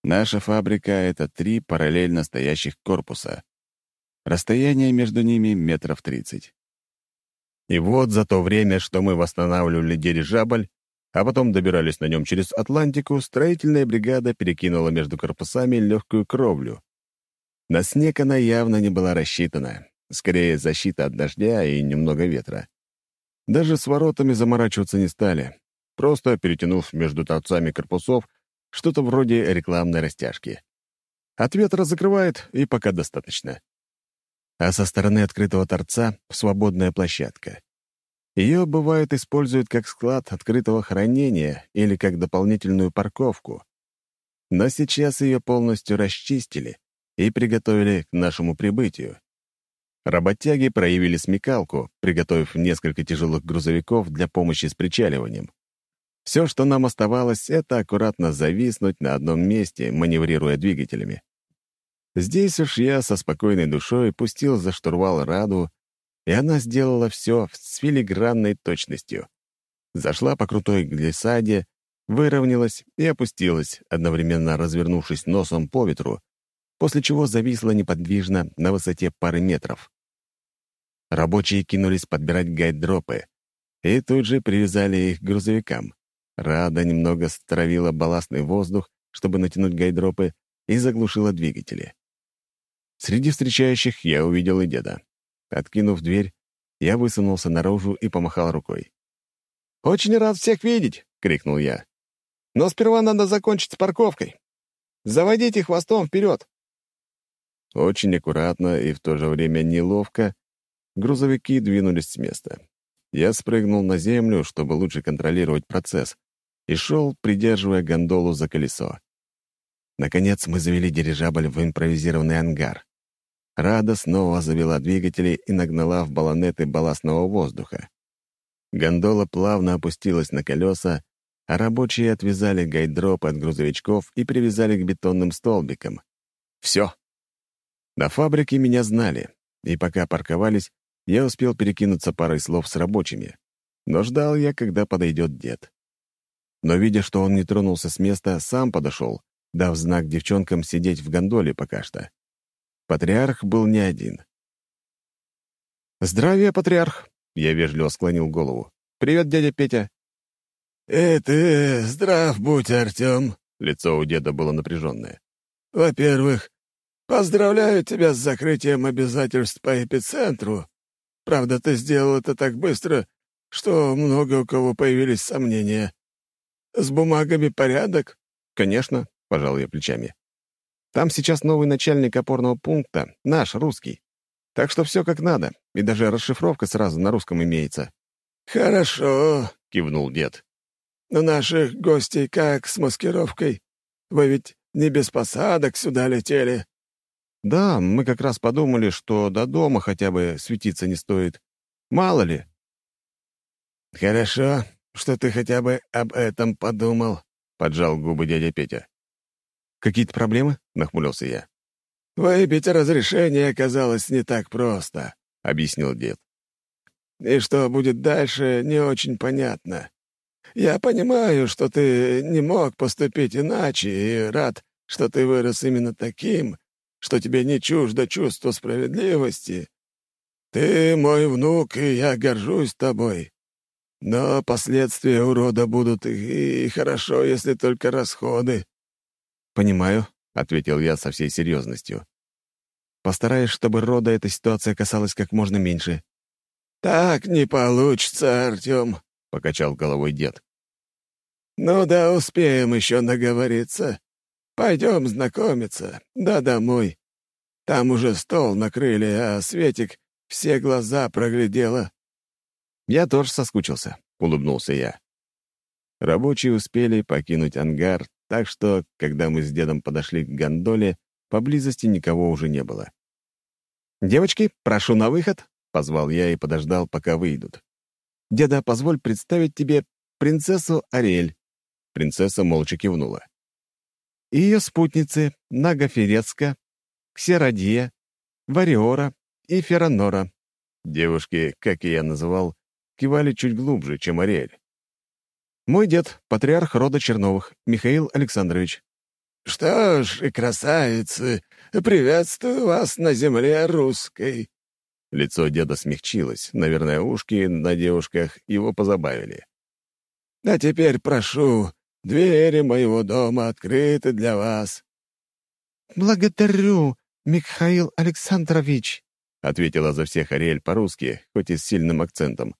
Наша фабрика — это три параллельно стоящих корпуса. Расстояние между ними метров тридцать. И вот за то время, что мы восстанавливали дирижабль, а потом добирались на нем через Атлантику, строительная бригада перекинула между корпусами легкую кровлю. На снег она явно не была рассчитана. Скорее, защита от дождя и немного ветра. Даже с воротами заморачиваться не стали, просто перетянув между торцами корпусов что-то вроде рекламной растяжки. От ветра закрывает, и пока достаточно. А со стороны открытого торца — свободная площадка. Ее, бывает, используют как склад открытого хранения или как дополнительную парковку. Но сейчас ее полностью расчистили и приготовили к нашему прибытию. Работяги проявили смекалку, приготовив несколько тяжелых грузовиков для помощи с причаливанием. Все, что нам оставалось, это аккуратно зависнуть на одном месте, маневрируя двигателями. Здесь уж я со спокойной душой пустил за штурвал Раду и она сделала все с филигранной точностью. Зашла по крутой глиссаде, выровнялась и опустилась, одновременно развернувшись носом по ветру, после чего зависла неподвижно на высоте пары метров. Рабочие кинулись подбирать гайд-дропы и тут же привязали их к грузовикам. Рада немного стравила балластный воздух, чтобы натянуть гайдропы, и заглушила двигатели. Среди встречающих я увидел и деда. Откинув дверь, я высунулся наружу и помахал рукой. «Очень рад всех видеть!» — крикнул я. «Но сперва надо закончить с парковкой. Заводите хвостом вперед!» Очень аккуратно и в то же время неловко грузовики двинулись с места. Я спрыгнул на землю, чтобы лучше контролировать процесс, и шел, придерживая гондолу за колесо. Наконец мы завели дирижабль в импровизированный ангар. Рада снова завела двигатели и нагнала в баллонеты балластного воздуха. Гондола плавно опустилась на колеса, а рабочие отвязали гайдроп от грузовичков и привязали к бетонным столбикам. Все. На фабрике меня знали, и пока парковались, я успел перекинуться парой слов с рабочими. Но ждал я, когда подойдет дед. Но, видя, что он не тронулся с места, сам подошел, дав знак девчонкам сидеть в гондоле пока что. Патриарх был не один. «Здравия, патриарх!» — я вежливо склонил голову. «Привет, дядя Петя!» «Э, ты здрав будь, Артем!» — лицо у деда было напряженное. «Во-первых, поздравляю тебя с закрытием обязательств по эпицентру. Правда, ты сделал это так быстро, что много у кого появились сомнения. С бумагами порядок?» «Конечно», — пожал я плечами. «Там сейчас новый начальник опорного пункта, наш, русский. Так что все как надо, и даже расшифровка сразу на русском имеется». «Хорошо», — кивнул дед. «У наших гостей как с маскировкой? Вы ведь не без посадок сюда летели?» «Да, мы как раз подумали, что до дома хотя бы светиться не стоит. Мало ли». «Хорошо, что ты хотя бы об этом подумал», — поджал губы дядя Петя. «Какие-то проблемы?» — нахмурился я. «Выпить разрешение оказалось не так просто», — объяснил дед. «И что будет дальше, не очень понятно. Я понимаю, что ты не мог поступить иначе, и рад, что ты вырос именно таким, что тебе не чуждо чувство справедливости. Ты мой внук, и я горжусь тобой. Но последствия урода будут и, и хорошо, если только расходы». «Понимаю», — ответил я со всей серьезностью. «Постараюсь, чтобы рода эта ситуация касалась как можно меньше». «Так не получится, Артем», — покачал головой дед. «Ну да, успеем еще наговориться. Пойдем знакомиться, да домой. Там уже стол накрыли, а Светик все глаза проглядела». «Я тоже соскучился», — улыбнулся я. Рабочие успели покинуть ангар, так что, когда мы с дедом подошли к гондоле, поблизости никого уже не было. «Девочки, прошу на выход», — позвал я и подождал, пока выйдут. «Деда, позволь представить тебе принцессу Ариэль». Принцесса молча кивнула и ее спутницы Нагаферецка, Ксеродия, Вариора и Феранора. Девушки, как и я называл, кивали чуть глубже, чем Ариэль. Мой дед — патриарх рода Черновых, Михаил Александрович. «Что ж, и красавицы, приветствую вас на земле русской!» Лицо деда смягчилось, наверное, ушки на девушках его позабавили. «А теперь прошу, Двери моего дома открыты для вас». «Благодарю, Михаил Александрович», — ответила за всех Ариэль по-русски, хоть и с сильным акцентом.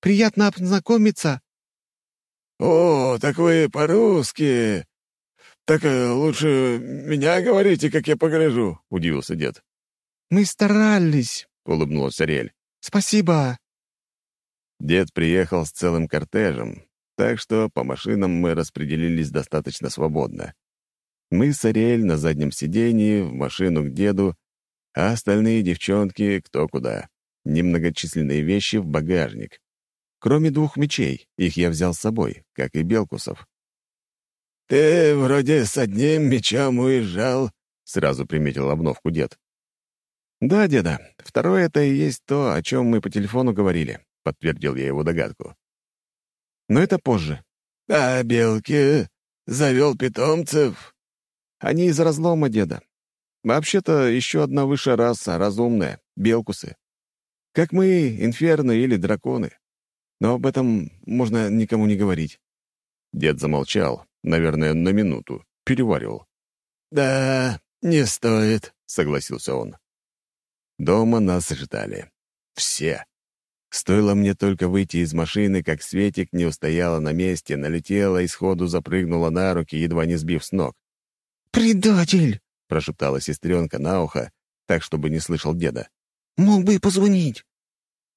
«Приятно познакомиться». «О, так вы по-русски. Так э, лучше меня говорите, как я погляжу», — удивился дед. «Мы старались», — улыбнулась Ариэль. «Спасибо». Дед приехал с целым кортежем, так что по машинам мы распределились достаточно свободно. Мы с Ариэль на заднем сидении, в машину к деду, а остальные девчонки кто куда. Немногочисленные вещи в багажник. Кроме двух мечей, их я взял с собой, как и Белкусов. «Ты вроде с одним мечом уезжал», — сразу приметил обновку дед. «Да, деда, второе — это и есть то, о чем мы по телефону говорили», — подтвердил я его догадку. Но это позже. «А белки завел питомцев?» Они из разлома деда. Вообще-то еще одна высшая раса, разумная, белкусы. Как мы, инферны или драконы. Но об этом можно никому не говорить. Дед замолчал, наверное, на минуту, переваривал. «Да, не стоит», — согласился он. Дома нас ждали. Все. Стоило мне только выйти из машины, как Светик не устояла на месте, налетела и сходу запрыгнула на руки, едва не сбив с ног. «Предатель!» — прошептала сестренка на ухо, так, чтобы не слышал деда. «Мог бы и позвонить».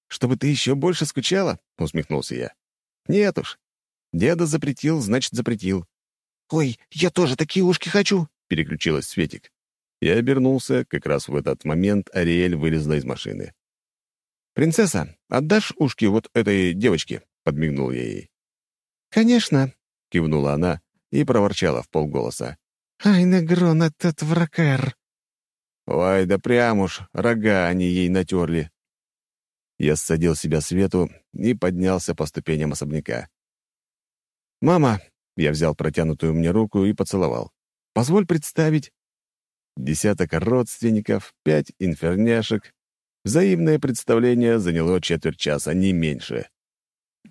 «Чтобы ты еще больше скучала?» — усмехнулся я. «Нет уж. Деда запретил, значит, запретил». «Ой, я тоже такие ушки хочу!» — переключилась Светик. Я обернулся, как раз в этот момент Ариэль вылезла из машины. «Принцесса, отдашь ушки вот этой девочке?» — подмигнул я ей. «Конечно», — кивнула она и проворчала в полголоса. «Ай, негрон, этот вракер!» Ой, да прям уж, рога они ей натерли. Я ссадил себя свету и поднялся по ступеням особняка. «Мама!» — я взял протянутую мне руку и поцеловал. «Позволь представить...» Десяток родственников, пять инферняшек. Взаимное представление заняло четверть часа, не меньше.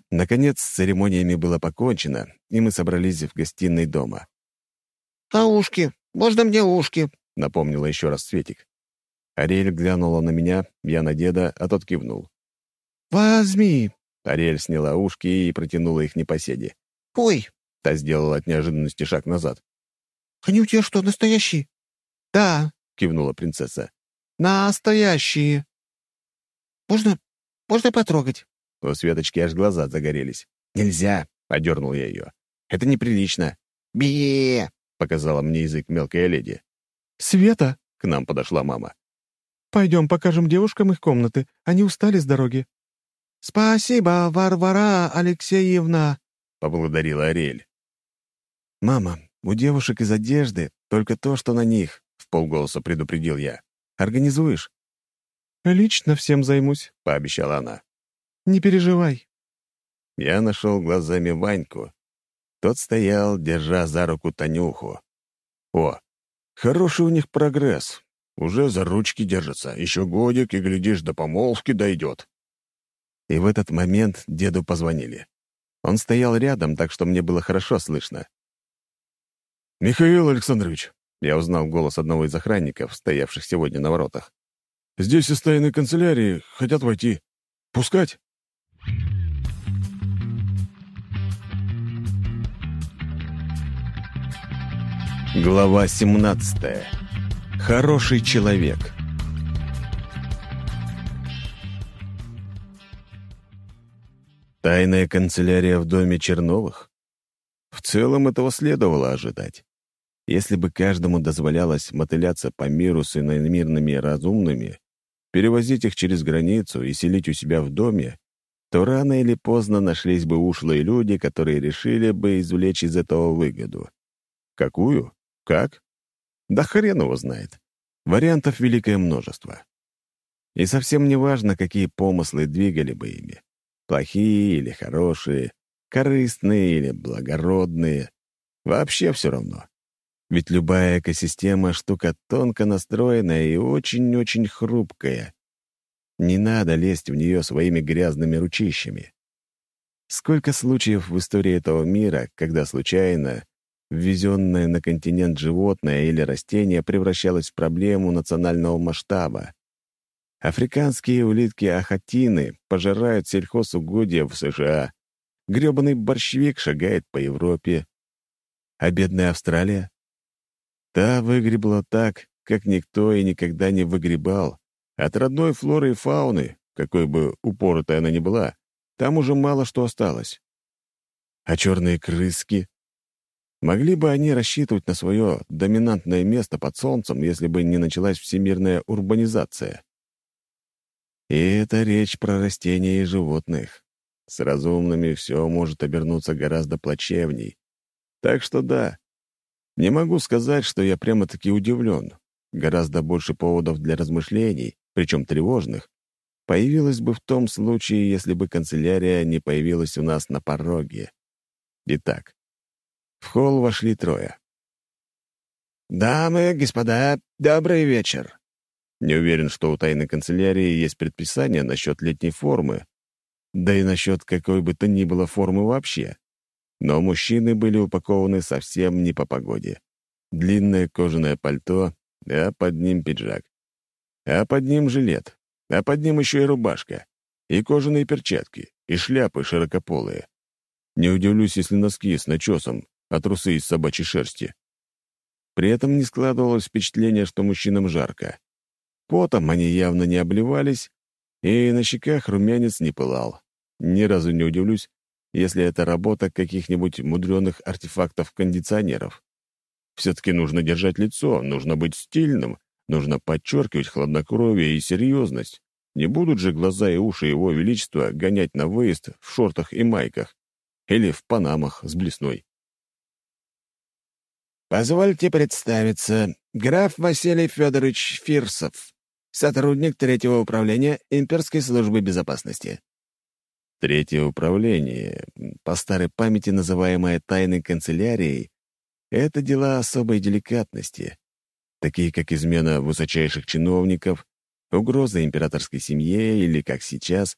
Наконец, с церемониями было покончено, и мы собрались в гостиной дома. «А ушки? Можно мне ушки?» — напомнила еще раз Светик. Ариэль глянула на меня, я на деда, а тот кивнул. «Возьми!» Ариэль сняла ушки и протянула их непоседе. «Ой!» — та сделала от неожиданности шаг назад. «Они у тебя что, настоящие?» «Да», — кивнула принцесса. «Настоящие!» «Можно... можно потрогать?» У Светочки аж глаза загорелись. «Нельзя!» — одернул я ее. «Это неприлично!» «Бе!» — показала мне язык мелкая леди. «Света!» — к нам подошла мама. «Пойдем покажем девушкам их комнаты. Они устали с дороги». «Спасибо, Варвара Алексеевна!» — поблагодарила Ариэль. «Мама, у девушек из одежды только то, что на них», — в полголоса предупредил я. «Организуешь?» «Лично всем займусь», — пообещала она. «Не переживай». Я нашел глазами Ваньку. Тот стоял, держа за руку Танюху. О, хороший у них прогресс. Уже за ручки держатся. Еще годик, и, глядишь, до помолвки дойдет. И в этот момент деду позвонили. Он стоял рядом, так что мне было хорошо слышно. «Михаил Александрович», — я узнал голос одного из охранников, стоявших сегодня на воротах. «Здесь из тайной канцелярии хотят войти. Пускать?» Глава 17. Хороший человек. Тайная канцелярия в доме Черновых? В целом этого следовало ожидать. Если бы каждому дозволялось мотыляться по миру с иномирными разумными, перевозить их через границу и селить у себя в доме, то рано или поздно нашлись бы ушлые люди, которые решили бы извлечь из этого выгоду. Какую? Как? Да хрен его знает. Вариантов великое множество. И совсем не важно, какие помыслы двигали бы ими. Плохие или хорошие, корыстные или благородные. Вообще все равно. Ведь любая экосистема — штука тонко настроенная и очень-очень хрупкая. Не надо лезть в нее своими грязными ручищами. Сколько случаев в истории этого мира, когда случайно ввезенное на континент животное или растение превращалось в проблему национального масштаба. Африканские улитки-ахатины пожирают сельхозугодья в США. Грёбаный борщевик шагает по Европе. А бедная Австралия? Та выгребла так, как никто и никогда не выгребал. От родной флоры и фауны, какой бы упоротая она ни была, там уже мало что осталось. А черные крыски? Могли бы они рассчитывать на свое доминантное место под солнцем, если бы не началась всемирная урбанизация? И это речь про растения и животных. С разумными все может обернуться гораздо плачевней. Так что да, не могу сказать, что я прямо-таки удивлен. Гораздо больше поводов для размышлений, причем тревожных, появилась бы в том случае, если бы канцелярия не появилась у нас на пороге. Итак, в холл вошли трое. «Дамы, господа, добрый вечер!» Не уверен, что у тайной канцелярии есть предписание насчет летней формы, да и насчет какой бы то ни было формы вообще. Но мужчины были упакованы совсем не по погоде. Длинное кожаное пальто, а под ним пиджак. А под ним жилет. А под ним еще и рубашка. И кожаные перчатки. И шляпы широкополые. Не удивлюсь, если носки с начесом, а трусы из собачьей шерсти. При этом не складывалось впечатление, что мужчинам жарко. Потом они явно не обливались, и на щеках румянец не пылал. Ни разу не удивлюсь, если это работа каких-нибудь мудреных артефактов-кондиционеров. Все-таки нужно держать лицо, нужно быть стильным, нужно подчеркивать хладнокровие и серьезность. Не будут же глаза и уши его величества гонять на выезд в шортах и майках или в панамах с блесной. «Позвольте представиться. Граф Василий Федорович Фирсов, сотрудник третьего управления Имперской службы безопасности. Третье управление, по старой памяти называемое тайной канцелярией, это дела особой деликатности, такие как измена высочайших чиновников, угроза императорской семье или, как сейчас,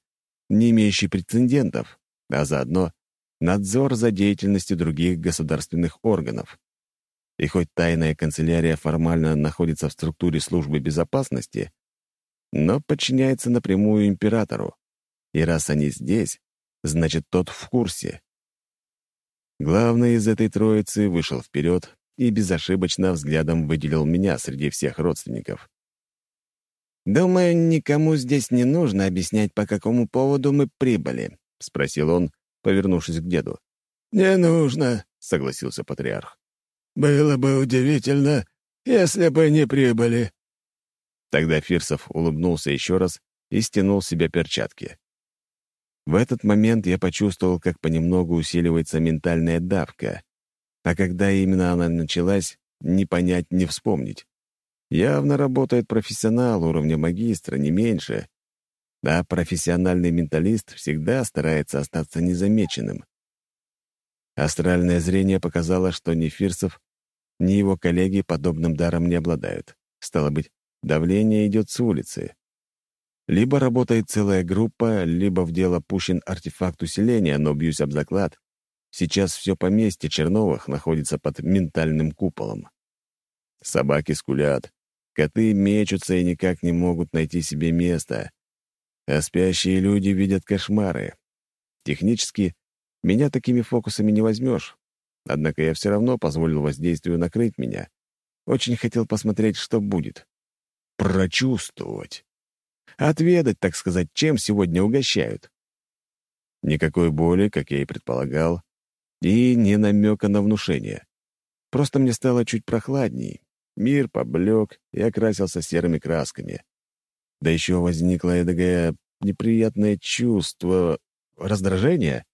не имеющий прецедентов, а заодно надзор за деятельностью других государственных органов. И хоть тайная канцелярия формально находится в структуре службы безопасности, но подчиняется напрямую императору. И раз они здесь, значит, тот в курсе. Главный из этой троицы вышел вперед и безошибочно взглядом выделил меня среди всех родственников. «Думаю, никому здесь не нужно объяснять, по какому поводу мы прибыли», — спросил он, повернувшись к деду. «Не нужно», — согласился патриарх. «Было бы удивительно, если бы не прибыли». Тогда Фирсов улыбнулся еще раз и стянул с себя перчатки. В этот момент я почувствовал, как понемногу усиливается ментальная давка. А когда именно она началась, не понять, не вспомнить. Явно работает профессионал уровня магистра, не меньше. А профессиональный менталист всегда старается остаться незамеченным. Астральное зрение показало, что ни Фирсов, ни его коллеги подобным даром не обладают. Стало быть, давление идет с улицы. Либо работает целая группа, либо в дело пущен артефакт усиления, но бьюсь об заклад. Сейчас все поместье Черновых находится под ментальным куполом. Собаки скулят, коты мечутся и никак не могут найти себе места, а спящие люди видят кошмары. Технически, меня такими фокусами не возьмешь, однако я все равно позволил воздействию накрыть меня. Очень хотел посмотреть, что будет. Прочувствовать отведать, так сказать, чем сегодня угощают. Никакой боли, как я и предполагал, и не намека на внушение. Просто мне стало чуть прохладней. Мир поблек и окрасился серыми красками. Да еще возникло эдакое неприятное чувство раздражения,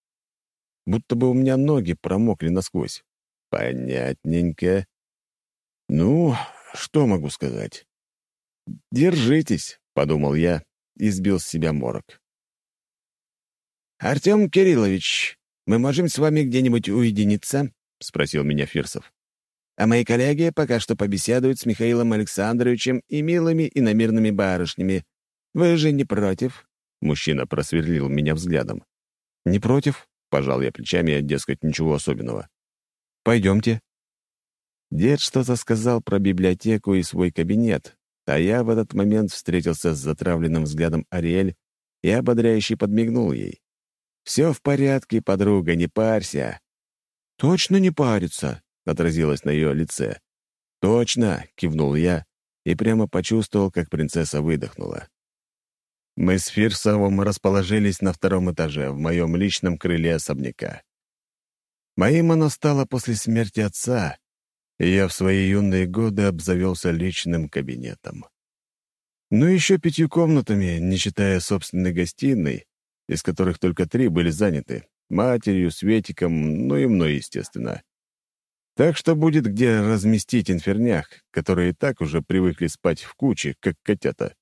будто бы у меня ноги промокли насквозь. Понятненько. Ну, что могу сказать? Держитесь, подумал я и сбил с себя морок. «Артем Кириллович, мы можем с вами где-нибудь уединиться?» — спросил меня Фирсов. «А мои коллеги пока что побеседуют с Михаилом Александровичем и милыми и намирными барышнями. Вы же не против?» Мужчина просверлил меня взглядом. «Не против?» — пожал я плечами, дескать, ничего особенного. «Пойдемте». Дед что-то сказал про библиотеку и свой кабинет, а я в этот момент встретился с затравленным взглядом Ариэль и ободряюще подмигнул ей. «Все в порядке, подруга, не парься». «Точно не парится», — отразилось на ее лице. «Точно», — кивнул я и прямо почувствовал, как принцесса выдохнула. Мы с Фирсовым расположились на втором этаже, в моем личном крыле особняка. Моим оно стало после смерти отца, и я в свои юные годы обзавелся личным кабинетом. Ну, еще пятью комнатами, не считая собственной гостиной, из которых только три были заняты, матерью, Светиком, ну и мной, естественно. Так что будет где разместить инфернях, которые и так уже привыкли спать в куче, как котята.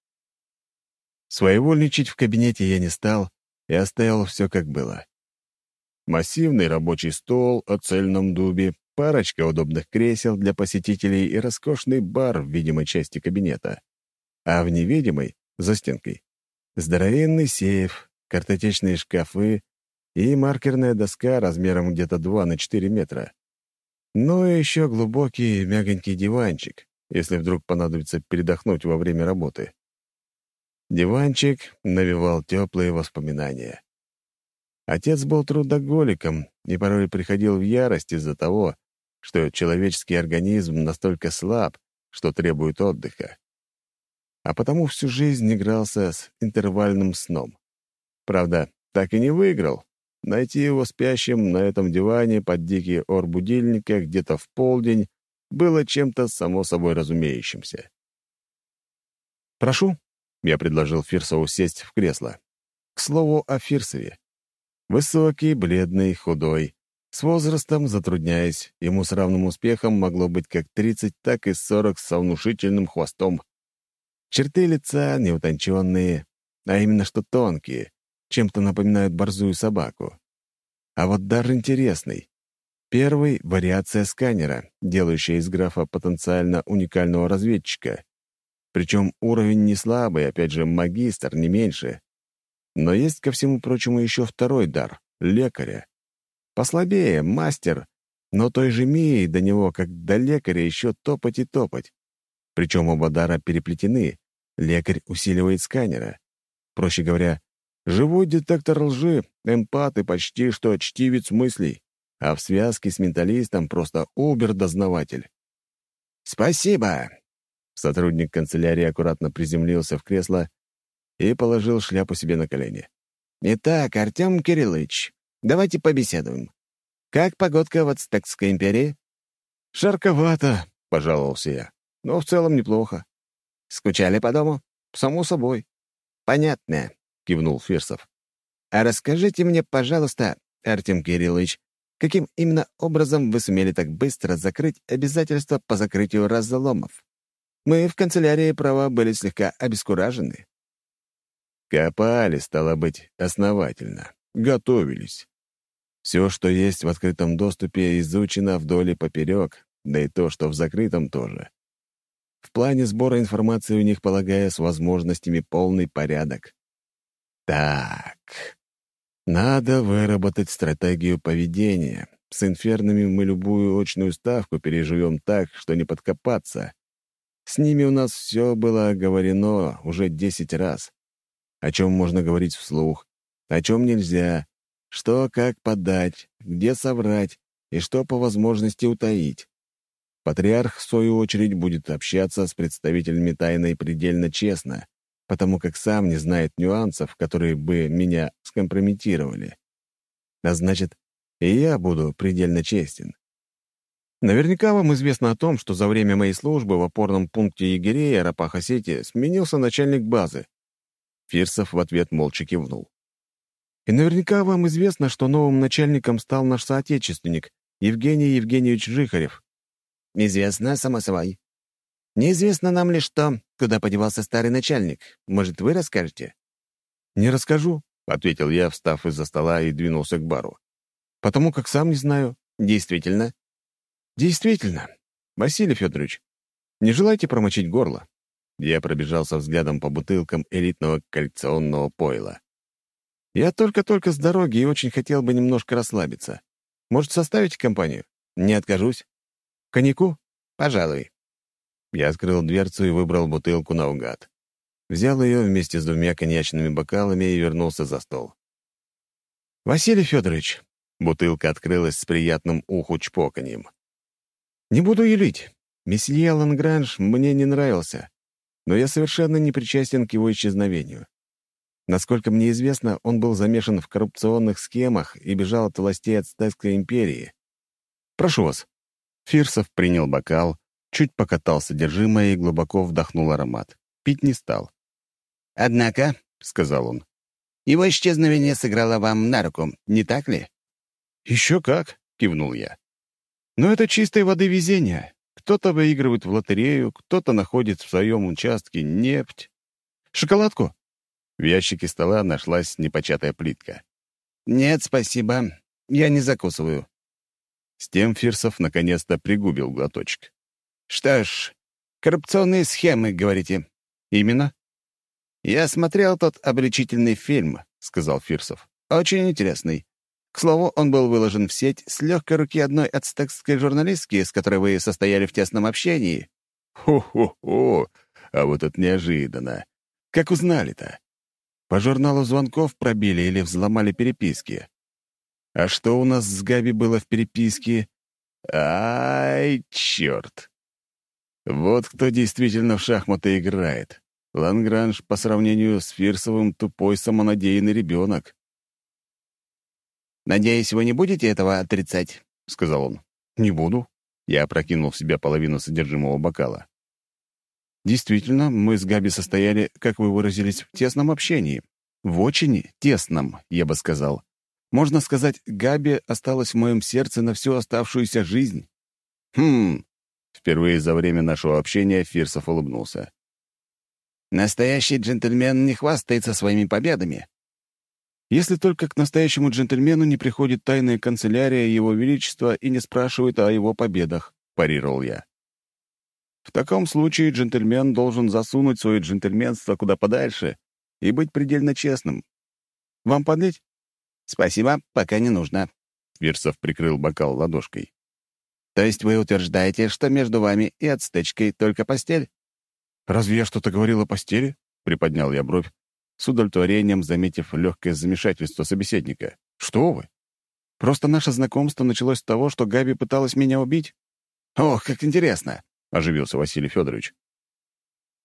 Своевольничать в кабинете я не стал и оставил все как было. Массивный рабочий стол о цельном дубе, парочка удобных кресел для посетителей и роскошный бар в видимой части кабинета. А в невидимой, за стенкой, здоровенный сейф, картотечные шкафы и маркерная доска размером где-то 2 на 4 метра. Ну и еще глубокий мягонький диванчик, если вдруг понадобится передохнуть во время работы. Диванчик навевал теплые воспоминания. Отец был трудоголиком и порой приходил в ярость из-за того, что человеческий организм настолько слаб, что требует отдыха. А потому всю жизнь игрался с интервальным сном. Правда, так и не выиграл, Найти его спящим на этом диване под дикий ор будильника где-то в полдень было чем-то само собой разумеющимся. «Прошу», — я предложил Фирсову сесть в кресло. К слову о Фирсове. Высокий, бледный, худой. С возрастом, затрудняясь, ему с равным успехом могло быть как 30, так и 40 со внушительным хвостом. Черты лица неутонченные, а именно что тонкие, чем-то напоминают борзую собаку. А вот дар интересный. Первый — вариация сканера, делающая из графа потенциально уникального разведчика. Причем уровень не слабый, опять же, магистр, не меньше. Но есть, ко всему прочему, еще второй дар — лекаря. Послабее, мастер, но той же Мии до него, как до лекаря, еще топать и топать. Причем оба дара переплетены. Лекарь усиливает сканера. Проще говоря, Живой детектор лжи, эмпат и почти что чтивец мыслей, а в связке с менталистом просто убер-дознаватель. «Спасибо!» Сотрудник канцелярии аккуратно приземлился в кресло и положил шляпу себе на колени. «Итак, Артем Кириллович, давайте побеседуем. Как погодка в Ацтекской империи?» «Жарковато», — пожаловался я, — «но в целом неплохо». «Скучали по дому?» «Само собой». «Понятно. — кивнул Фирсов. «А расскажите мне, пожалуйста, Артем Кириллович, каким именно образом вы сумели так быстро закрыть обязательства по закрытию разломов? Мы в канцелярии права были слегка обескуражены». Копали, стало быть, основательно. Готовились. Все, что есть в открытом доступе, изучено вдоль и поперек, да и то, что в закрытом тоже. В плане сбора информации у них, полагая, с возможностями полный порядок. Так, надо выработать стратегию поведения. С инфернами мы любую очную ставку переживем так, что не подкопаться. С ними у нас все было оговорено уже десять раз. О чем можно говорить вслух, о чем нельзя, что как подать, где соврать и что по возможности утаить. Патриарх, в свою очередь, будет общаться с представителями тайны предельно честно потому как сам не знает нюансов, которые бы меня скомпрометировали. А значит, и я буду предельно честен. Наверняка вам известно о том, что за время моей службы в опорном пункте егерей Арапаха-Сети сменился начальник базы. Фирсов в ответ молча кивнул. И наверняка вам известно, что новым начальником стал наш соотечественник, Евгений Евгеньевич Жихарев. Известно, само собой. Неизвестно нам лишь то, куда подевался старый начальник. Может, вы расскажете?» «Не расскажу», — ответил я, встав из-за стола и двинулся к бару. «Потому как сам не знаю. Действительно». «Действительно. Василий Федорович, не желаете промочить горло?» Я пробежался взглядом по бутылкам элитного коллекционного пойла. «Я только-только с дороги и очень хотел бы немножко расслабиться. Может, составите компанию? Не откажусь. Коньяку? Пожалуй. Я открыл дверцу и выбрал бутылку наугад. Взял ее вместе с двумя коньячными бокалами и вернулся за стол. «Василий Федорович!» — бутылка открылась с приятным уху чпоканьем. «Не буду юлить. Месье Лангранж мне не нравился, но я совершенно не причастен к его исчезновению. Насколько мне известно, он был замешан в коррупционных схемах и бежал от властей Ацтекской империи. Прошу вас». Фирсов принял бокал, чуть покатал содержимое и глубоко вдохнул аромат. Пить не стал. «Однако», — сказал он, — «его исчезновение сыграло вам на руку, не так ли?» «Еще как», — кивнул я. «Но это чистой воды везение. Кто-то выигрывает в лотерею, кто-то находит в своем участке нефть. Шоколадку?» В ящике стола нашлась непочатая плитка. «Нет, спасибо. Я не закусываю». С тем Фирсов наконец-то пригубил глоточек. «Что ж, коррупционные схемы, говорите?» «Именно?» «Я смотрел тот обличительный фильм», — сказал Фирсов. «Очень интересный. К слову, он был выложен в сеть с легкой руки одной ацтекской журналистки, с которой вы состояли в тесном общении». «Хо-хо-хо! А вот это неожиданно. Как узнали-то? По журналу звонков пробили или взломали переписки? А что у нас с Габи было в переписке? Ай, черт! Вот кто действительно в шахматы играет. Лангранж по сравнению с Фирсовым тупой самонадеянный ребенок. «Надеюсь, вы не будете этого отрицать?» — сказал он. «Не буду». Я опрокинул в себя половину содержимого бокала. Действительно, мы с Габи состояли, как вы выразились, в тесном общении. В очень тесном, я бы сказал. Можно сказать, Габи осталась в моем сердце на всю оставшуюся жизнь. Хм. Впервые за время нашего общения Фирсов улыбнулся. Настоящий джентльмен не хвастается своими победами. Если только к настоящему джентльмену не приходит тайная канцелярия Его Величества и не спрашивает о его победах, парировал я. В таком случае джентльмен должен засунуть свое джентльменство куда подальше и быть предельно честным. Вам подлить? Спасибо, пока не нужно. Фирсов прикрыл бокал ладошкой. То есть вы утверждаете, что между вами и отстечкой только постель? Разве я что-то говорил о постели? Приподнял я бровь, с удовлетворением заметив легкое замешательство собеседника. Что вы? Просто наше знакомство началось с того, что Габи пыталась меня убить. Ох, как интересно оживился Василий Федорович.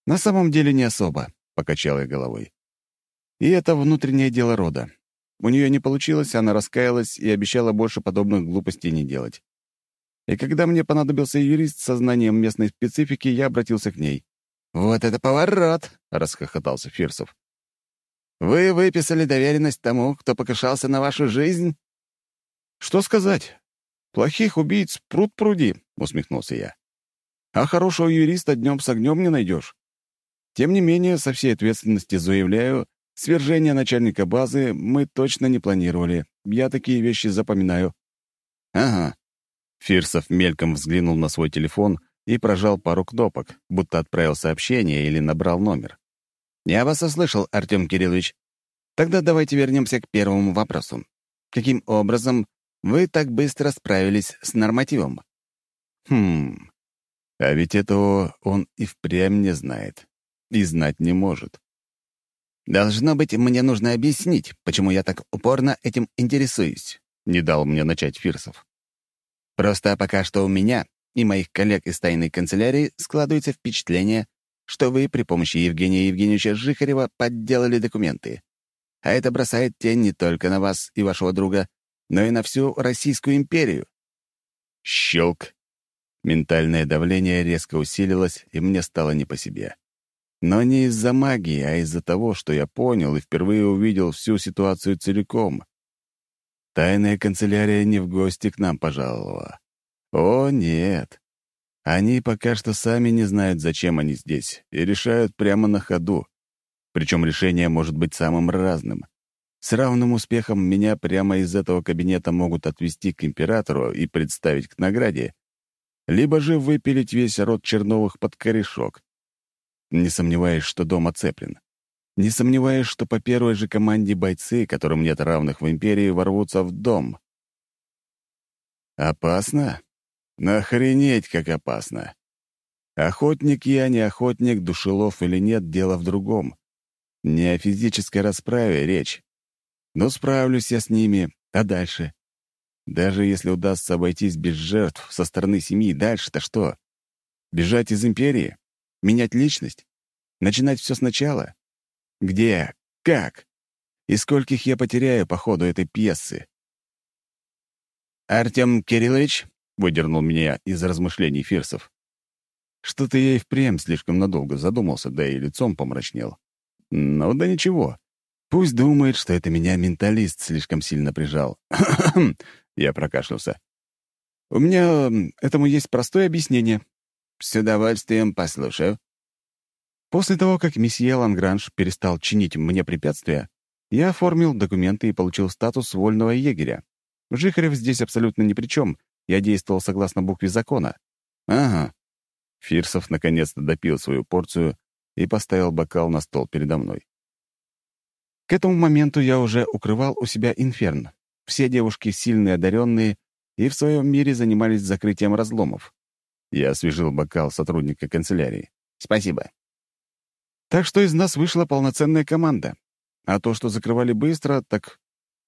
«На самом деле не особо», — покачал я головой. «И это внутреннее дело рода. У нее не получилось, она раскаялась и обещала больше подобных глупостей не делать. И когда мне понадобился юрист со знанием местной специфики, я обратился к ней. «Вот это поворот!» — расхохотался Фирсов. «Вы выписали доверенность тому, кто покушался на вашу жизнь?» «Что сказать? Плохих убийц пруд пруди», — усмехнулся я. А хорошего юриста днем с огнем не найдешь. Тем не менее, со всей ответственности заявляю, свержение начальника базы мы точно не планировали. Я такие вещи запоминаю. Ага. Фирсов мельком взглянул на свой телефон и прожал пару кнопок, будто отправил сообщение или набрал номер. «Я вас услышал, Артем Кириллович. Тогда давайте вернемся к первому вопросу. Каким образом вы так быстро справились с нормативом?» «Хм, а ведь этого он и впрямь не знает. И знать не может. «Должно быть, мне нужно объяснить, почему я так упорно этим интересуюсь», — не дал мне начать Фирсов. «Просто пока что у меня и моих коллег из тайной канцелярии складывается впечатление, что вы при помощи Евгения Евгеньевича Жихарева подделали документы. А это бросает тень не только на вас и вашего друга, но и на всю Российскую империю». Щелк. Ментальное давление резко усилилось, и мне стало не по себе. Но не из-за магии, а из-за того, что я понял и впервые увидел всю ситуацию целиком. Тайная канцелярия не в гости к нам пожаловала. О, нет. Они пока что сами не знают, зачем они здесь, и решают прямо на ходу. Причем решение может быть самым разным. С равным успехом меня прямо из этого кабинета могут отвести к императору и представить к награде, либо же выпилить весь род Черновых под корешок. Не сомневаюсь, что дом оцеплен. Не сомневаюсь, что по первой же команде бойцы, которым нет равных в Империи, ворвутся в дом. Опасно? Нахренеть, как опасно. Охотник я, не охотник, душелов или нет, дело в другом. Не о физической расправе речь. Но справлюсь я с ними, а дальше? Даже если удастся обойтись без жертв со стороны семьи, дальше-то что? Бежать из империи? Менять личность? Начинать все сначала? Где? Как? И скольких я потеряю по ходу этой пьесы? «Артем Кириллович?» — выдернул меня из размышлений Фирсов. Что-то я и впрямь слишком надолго задумался, да и лицом помрачнел. Ну да ничего. Пусть думает, что это меня менталист слишком сильно прижал. Я прокашлялся. «У меня этому есть простое объяснение». «С удовольствием послушаю». После того, как месье Лангранж перестал чинить мне препятствия, я оформил документы и получил статус вольного егеря. Жихарев здесь абсолютно ни при чем. Я действовал согласно букве закона. Ага. Фирсов наконец-то допил свою порцию и поставил бокал на стол передо мной. К этому моменту я уже укрывал у себя инферн. Все девушки сильные, одаренные и в своем мире занимались закрытием разломов. Я освежил бокал сотрудника канцелярии. Спасибо. Так что из нас вышла полноценная команда. А то, что закрывали быстро, так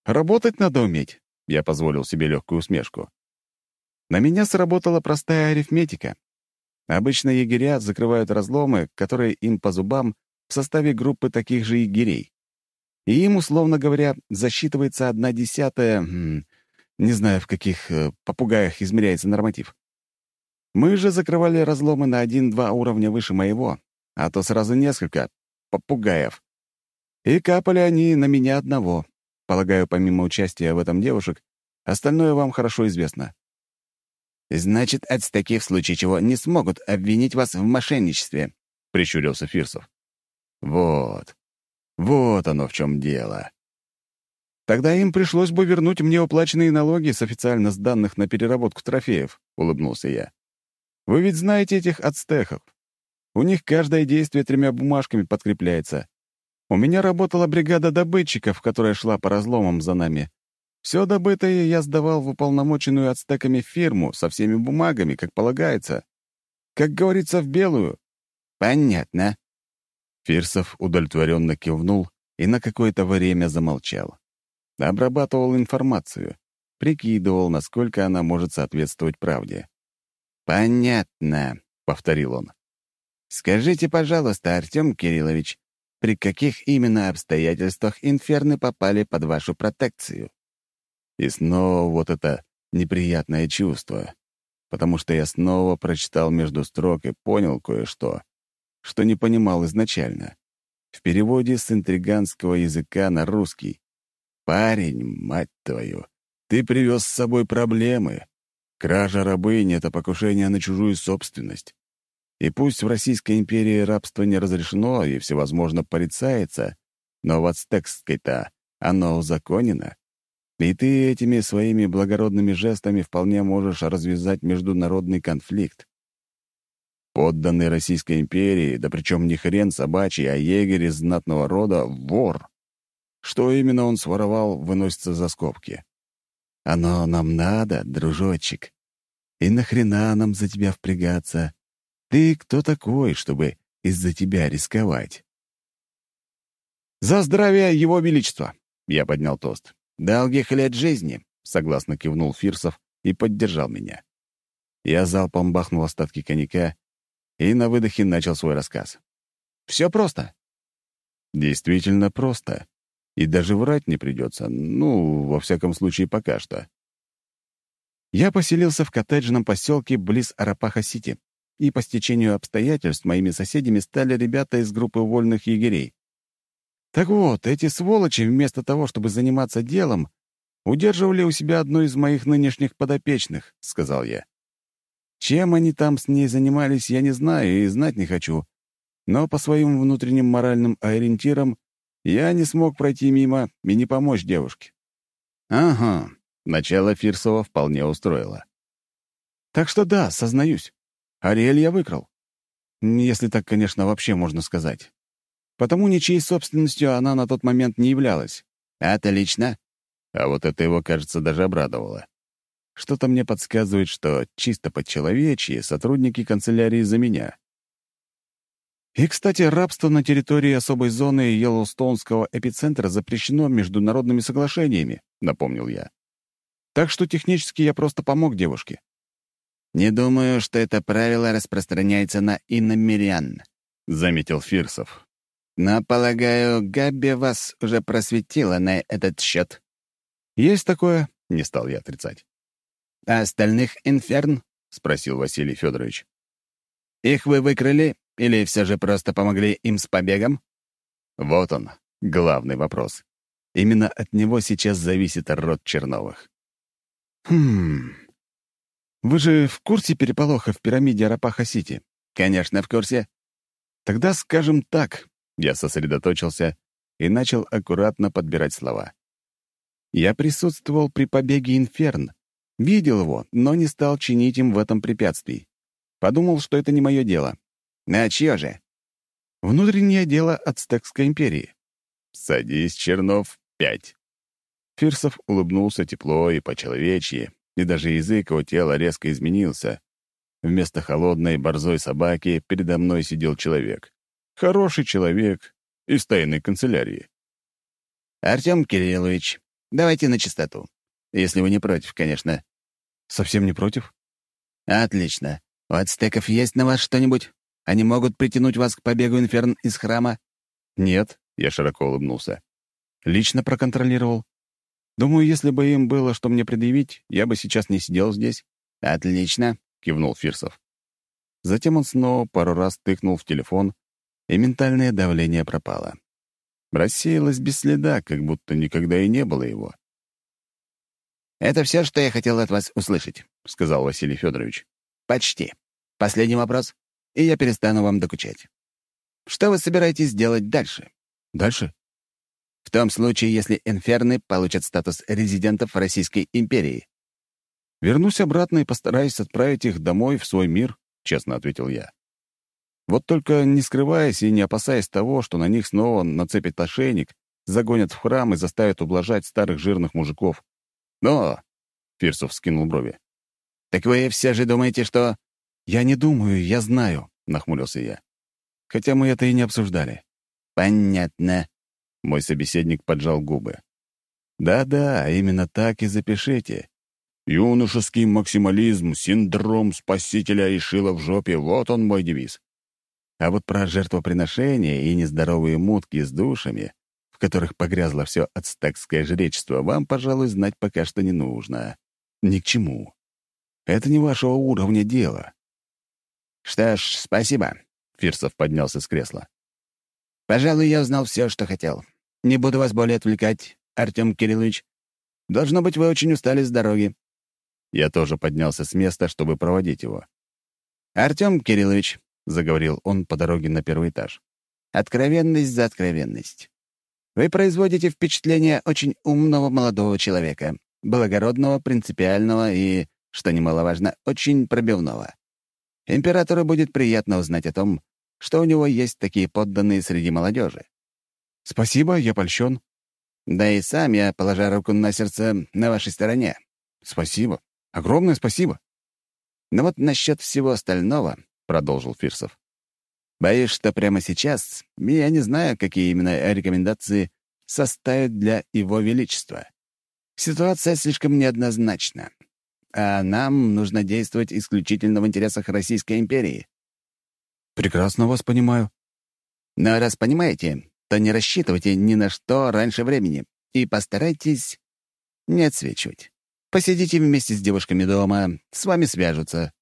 работать надо уметь. Я позволил себе легкую усмешку. На меня сработала простая арифметика. Обычно егеря закрывают разломы, которые им по зубам в составе группы таких же егерей. И им, условно говоря, засчитывается одна десятая... Не знаю, в каких э, попугаях измеряется норматив. Мы же закрывали разломы на один-два уровня выше моего, а то сразу несколько попугаев. И капали они на меня одного. Полагаю, помимо участия в этом девушек, остальное вам хорошо известно. «Значит, ацтеки в случае чего не смогут обвинить вас в мошенничестве», — прищурился Фирсов. «Вот. Вот оно в чем дело. Тогда им пришлось бы вернуть мне уплаченные налоги с официально сданных на переработку трофеев», — улыбнулся я. «Вы ведь знаете этих ацтехов. У них каждое действие тремя бумажками подкрепляется. У меня работала бригада добытчиков, которая шла по разломам за нами. Все добытое я сдавал в уполномоченную ацтеками фирму со всеми бумагами, как полагается. Как говорится, в белую. Понятно. Фирсов удовлетворенно кивнул и на какое-то время замолчал. Обрабатывал информацию, прикидывал, насколько она может соответствовать правде. «Понятно», — повторил он. Скажите, пожалуйста, Артем Кириллович, при каких именно обстоятельствах инферны попали под вашу протекцию? И снова вот это неприятное чувство, потому что я снова прочитал между строк и понял кое-что, что не понимал изначально. В переводе с интриганского языка на русский. «Парень, мать твою, ты привез с собой проблемы. Кража рабыни — это покушение на чужую собственность. И пусть в Российской империи рабство не разрешено и всевозможно порицается, но в ацтекской-то оно узаконено. И ты этими своими благородными жестами вполне можешь развязать международный конфликт. Подданный Российской империи, да причем не хрен собачий, а егерь из знатного рода — вор. Что именно он своровал, выносится за скобки. Оно нам надо, дружочек. И нахрена нам за тебя впрягаться? Ты кто такой, чтобы из-за тебя рисковать? «За здравие Его Величества!» — я поднял тост. «Долгих лет жизни!» — согласно кивнул Фирсов и поддержал меня. Я залпом бахнул остатки коньяка и на выдохе начал свой рассказ. «Все просто». Действительно просто. И даже врать не придется. Ну, во всяком случае, пока что. Я поселился в коттеджном поселке близ Арапаха-Сити, и по стечению обстоятельств моими соседями стали ребята из группы вольных егерей. Так вот, эти сволочи, вместо того, чтобы заниматься делом, удерживали у себя одну из моих нынешних подопечных, — сказал я. Чем они там с ней занимались, я не знаю и знать не хочу, но по своим внутренним моральным ориентирам я не смог пройти мимо и не помочь девушке. Ага, начало Фирсова вполне устроило. Так что да, сознаюсь. Ариэль я выкрал. Если так, конечно, вообще можно сказать. Потому ничьей собственностью она на тот момент не являлась. Отлично. А вот это его, кажется, даже обрадовало. Что-то мне подсказывает, что чисто по-человечьи сотрудники канцелярии за меня. И, кстати, рабство на территории особой зоны Йеллоустонского эпицентра запрещено международными соглашениями, напомнил я. Так что технически я просто помог девушке. «Не думаю, что это правило распространяется на иномерян», — заметил Фирсов. «Но, полагаю, Габби вас уже просветила на этот счет». «Есть такое», — не стал я отрицать. «А остальных инферн?» — спросил Василий Федорович. «Их вы выкрали или все же просто помогли им с побегом?» Вот он, главный вопрос. Именно от него сейчас зависит род Черновых. «Хм...» Вы же в курсе переполоха в пирамиде Арапаха-Сити? Конечно, в курсе. Тогда скажем так. Я сосредоточился и начал аккуратно подбирать слова. Я присутствовал при побеге Инферн, видел его, но не стал чинить им в этом препятствии. Подумал, что это не мое дело. А чье же? Внутреннее дело Ацтекской империи. «Садись, Чернов, пять». Фирсов улыбнулся тепло и по-человечьи, и даже язык его тела резко изменился. Вместо холодной борзой собаки передо мной сидел человек. Хороший человек из тайной канцелярии. «Артем Кириллович, давайте на чистоту. Если вы не против, конечно». «Совсем не против?» «Отлично. У ацтеков есть на вас что-нибудь? Они могут притянуть вас к побегу инферн из храма?» «Нет», — я широко улыбнулся. «Лично проконтролировал. Думаю, если бы им было что мне предъявить, я бы сейчас не сидел здесь». «Отлично», — кивнул Фирсов. Затем он снова пару раз тыкнул в телефон, и ментальное давление пропало. Рассеялось без следа, как будто никогда и не было его. «Это все, что я хотел от вас услышать», — сказал Василий Федорович. «Почти. Последний вопрос, и я перестану вам докучать. Что вы собираетесь делать дальше?» «Дальше?» «В том случае, если инферны получат статус резидентов Российской империи». «Вернусь обратно и постараюсь отправить их домой, в свой мир», — честно ответил я. Вот только не скрываясь и не опасаясь того, что на них снова нацепят ошейник, загонят в храм и заставят ублажать старых жирных мужиков. «Но...» — Фирсов скинул брови. «Так вы все же думаете, что...» «Я не думаю, я знаю», — нахмурился я. «Хотя мы это и не обсуждали». «Понятно». Мой собеседник поджал губы. «Да-да, именно так и запишите. Юношеский максимализм, синдром спасителя и шила в жопе — вот он мой девиз. А вот про жертвоприношения и нездоровые мутки с душами, которых погрязло все ацтекское жречество, вам, пожалуй, знать пока что не нужно. Ни к чему. Это не вашего уровня дело. «Что ж, спасибо», — Фирсов поднялся с кресла. «Пожалуй, я узнал все, что хотел. Не буду вас более отвлекать, Артем Кириллович. Должно быть, вы очень устали с дороги». Я тоже поднялся с места, чтобы проводить его. «Артем Кириллович, — заговорил он по дороге на первый этаж. «Откровенность за откровенность. Вы производите впечатление очень умного молодого человека, благородного, принципиального и, что немаловажно, очень пробивного. Императору будет приятно узнать о том, что у него есть такие подданные среди молодежи. «Спасибо, я польщен». «Да и сам я, положа руку на сердце, на вашей стороне». «Спасибо. Огромное спасибо». Но вот насчет всего остального — продолжил Фирсов. «Боюсь, что прямо сейчас я не знаю, какие именно рекомендации составят для Его Величества. Ситуация слишком неоднозначна, а нам нужно действовать исключительно в интересах Российской империи». «Прекрасно вас понимаю». «Но раз понимаете, то не рассчитывайте ни на что раньше времени и постарайтесь не отсвечивать. Посидите вместе с девушками дома, с вами свяжутся.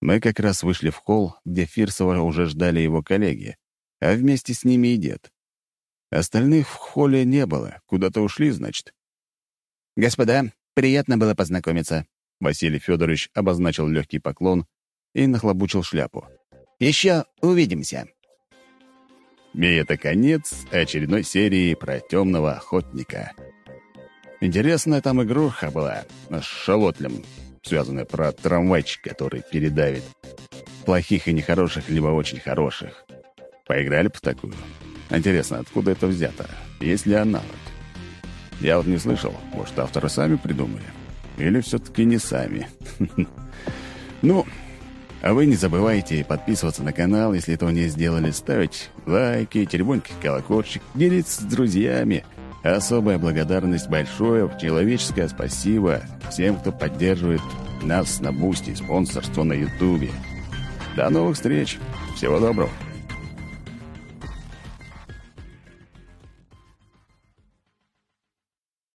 Мы как раз вышли в холл, где Фирсова уже ждали его коллеги, а вместе с ними и дед. Остальных в холле не было, куда-то ушли, значит. «Господа, приятно было познакомиться», — Василий Федорович обозначил легкий поклон и нахлобучил шляпу. «Еще увидимся». И это конец очередной серии про темного охотника. Интересная там игруха была с шалотлем связанная про трамвайчик, который передавит. Плохих и нехороших, либо очень хороших. Поиграли бы в такую? Интересно, откуда это взято? Есть ли аналог? Я вот не слышал. Может, авторы сами придумали? Или все-таки не сами? Ну, а вы не забывайте подписываться на канал, если этого не сделали, ставить лайки, теребоньки, колокольчик, делиться с друзьями — Особая благодарность большое, человеческое спасибо всем, кто поддерживает нас на Бусти, спонсорство на Ютубе. До новых встреч. Всего доброго.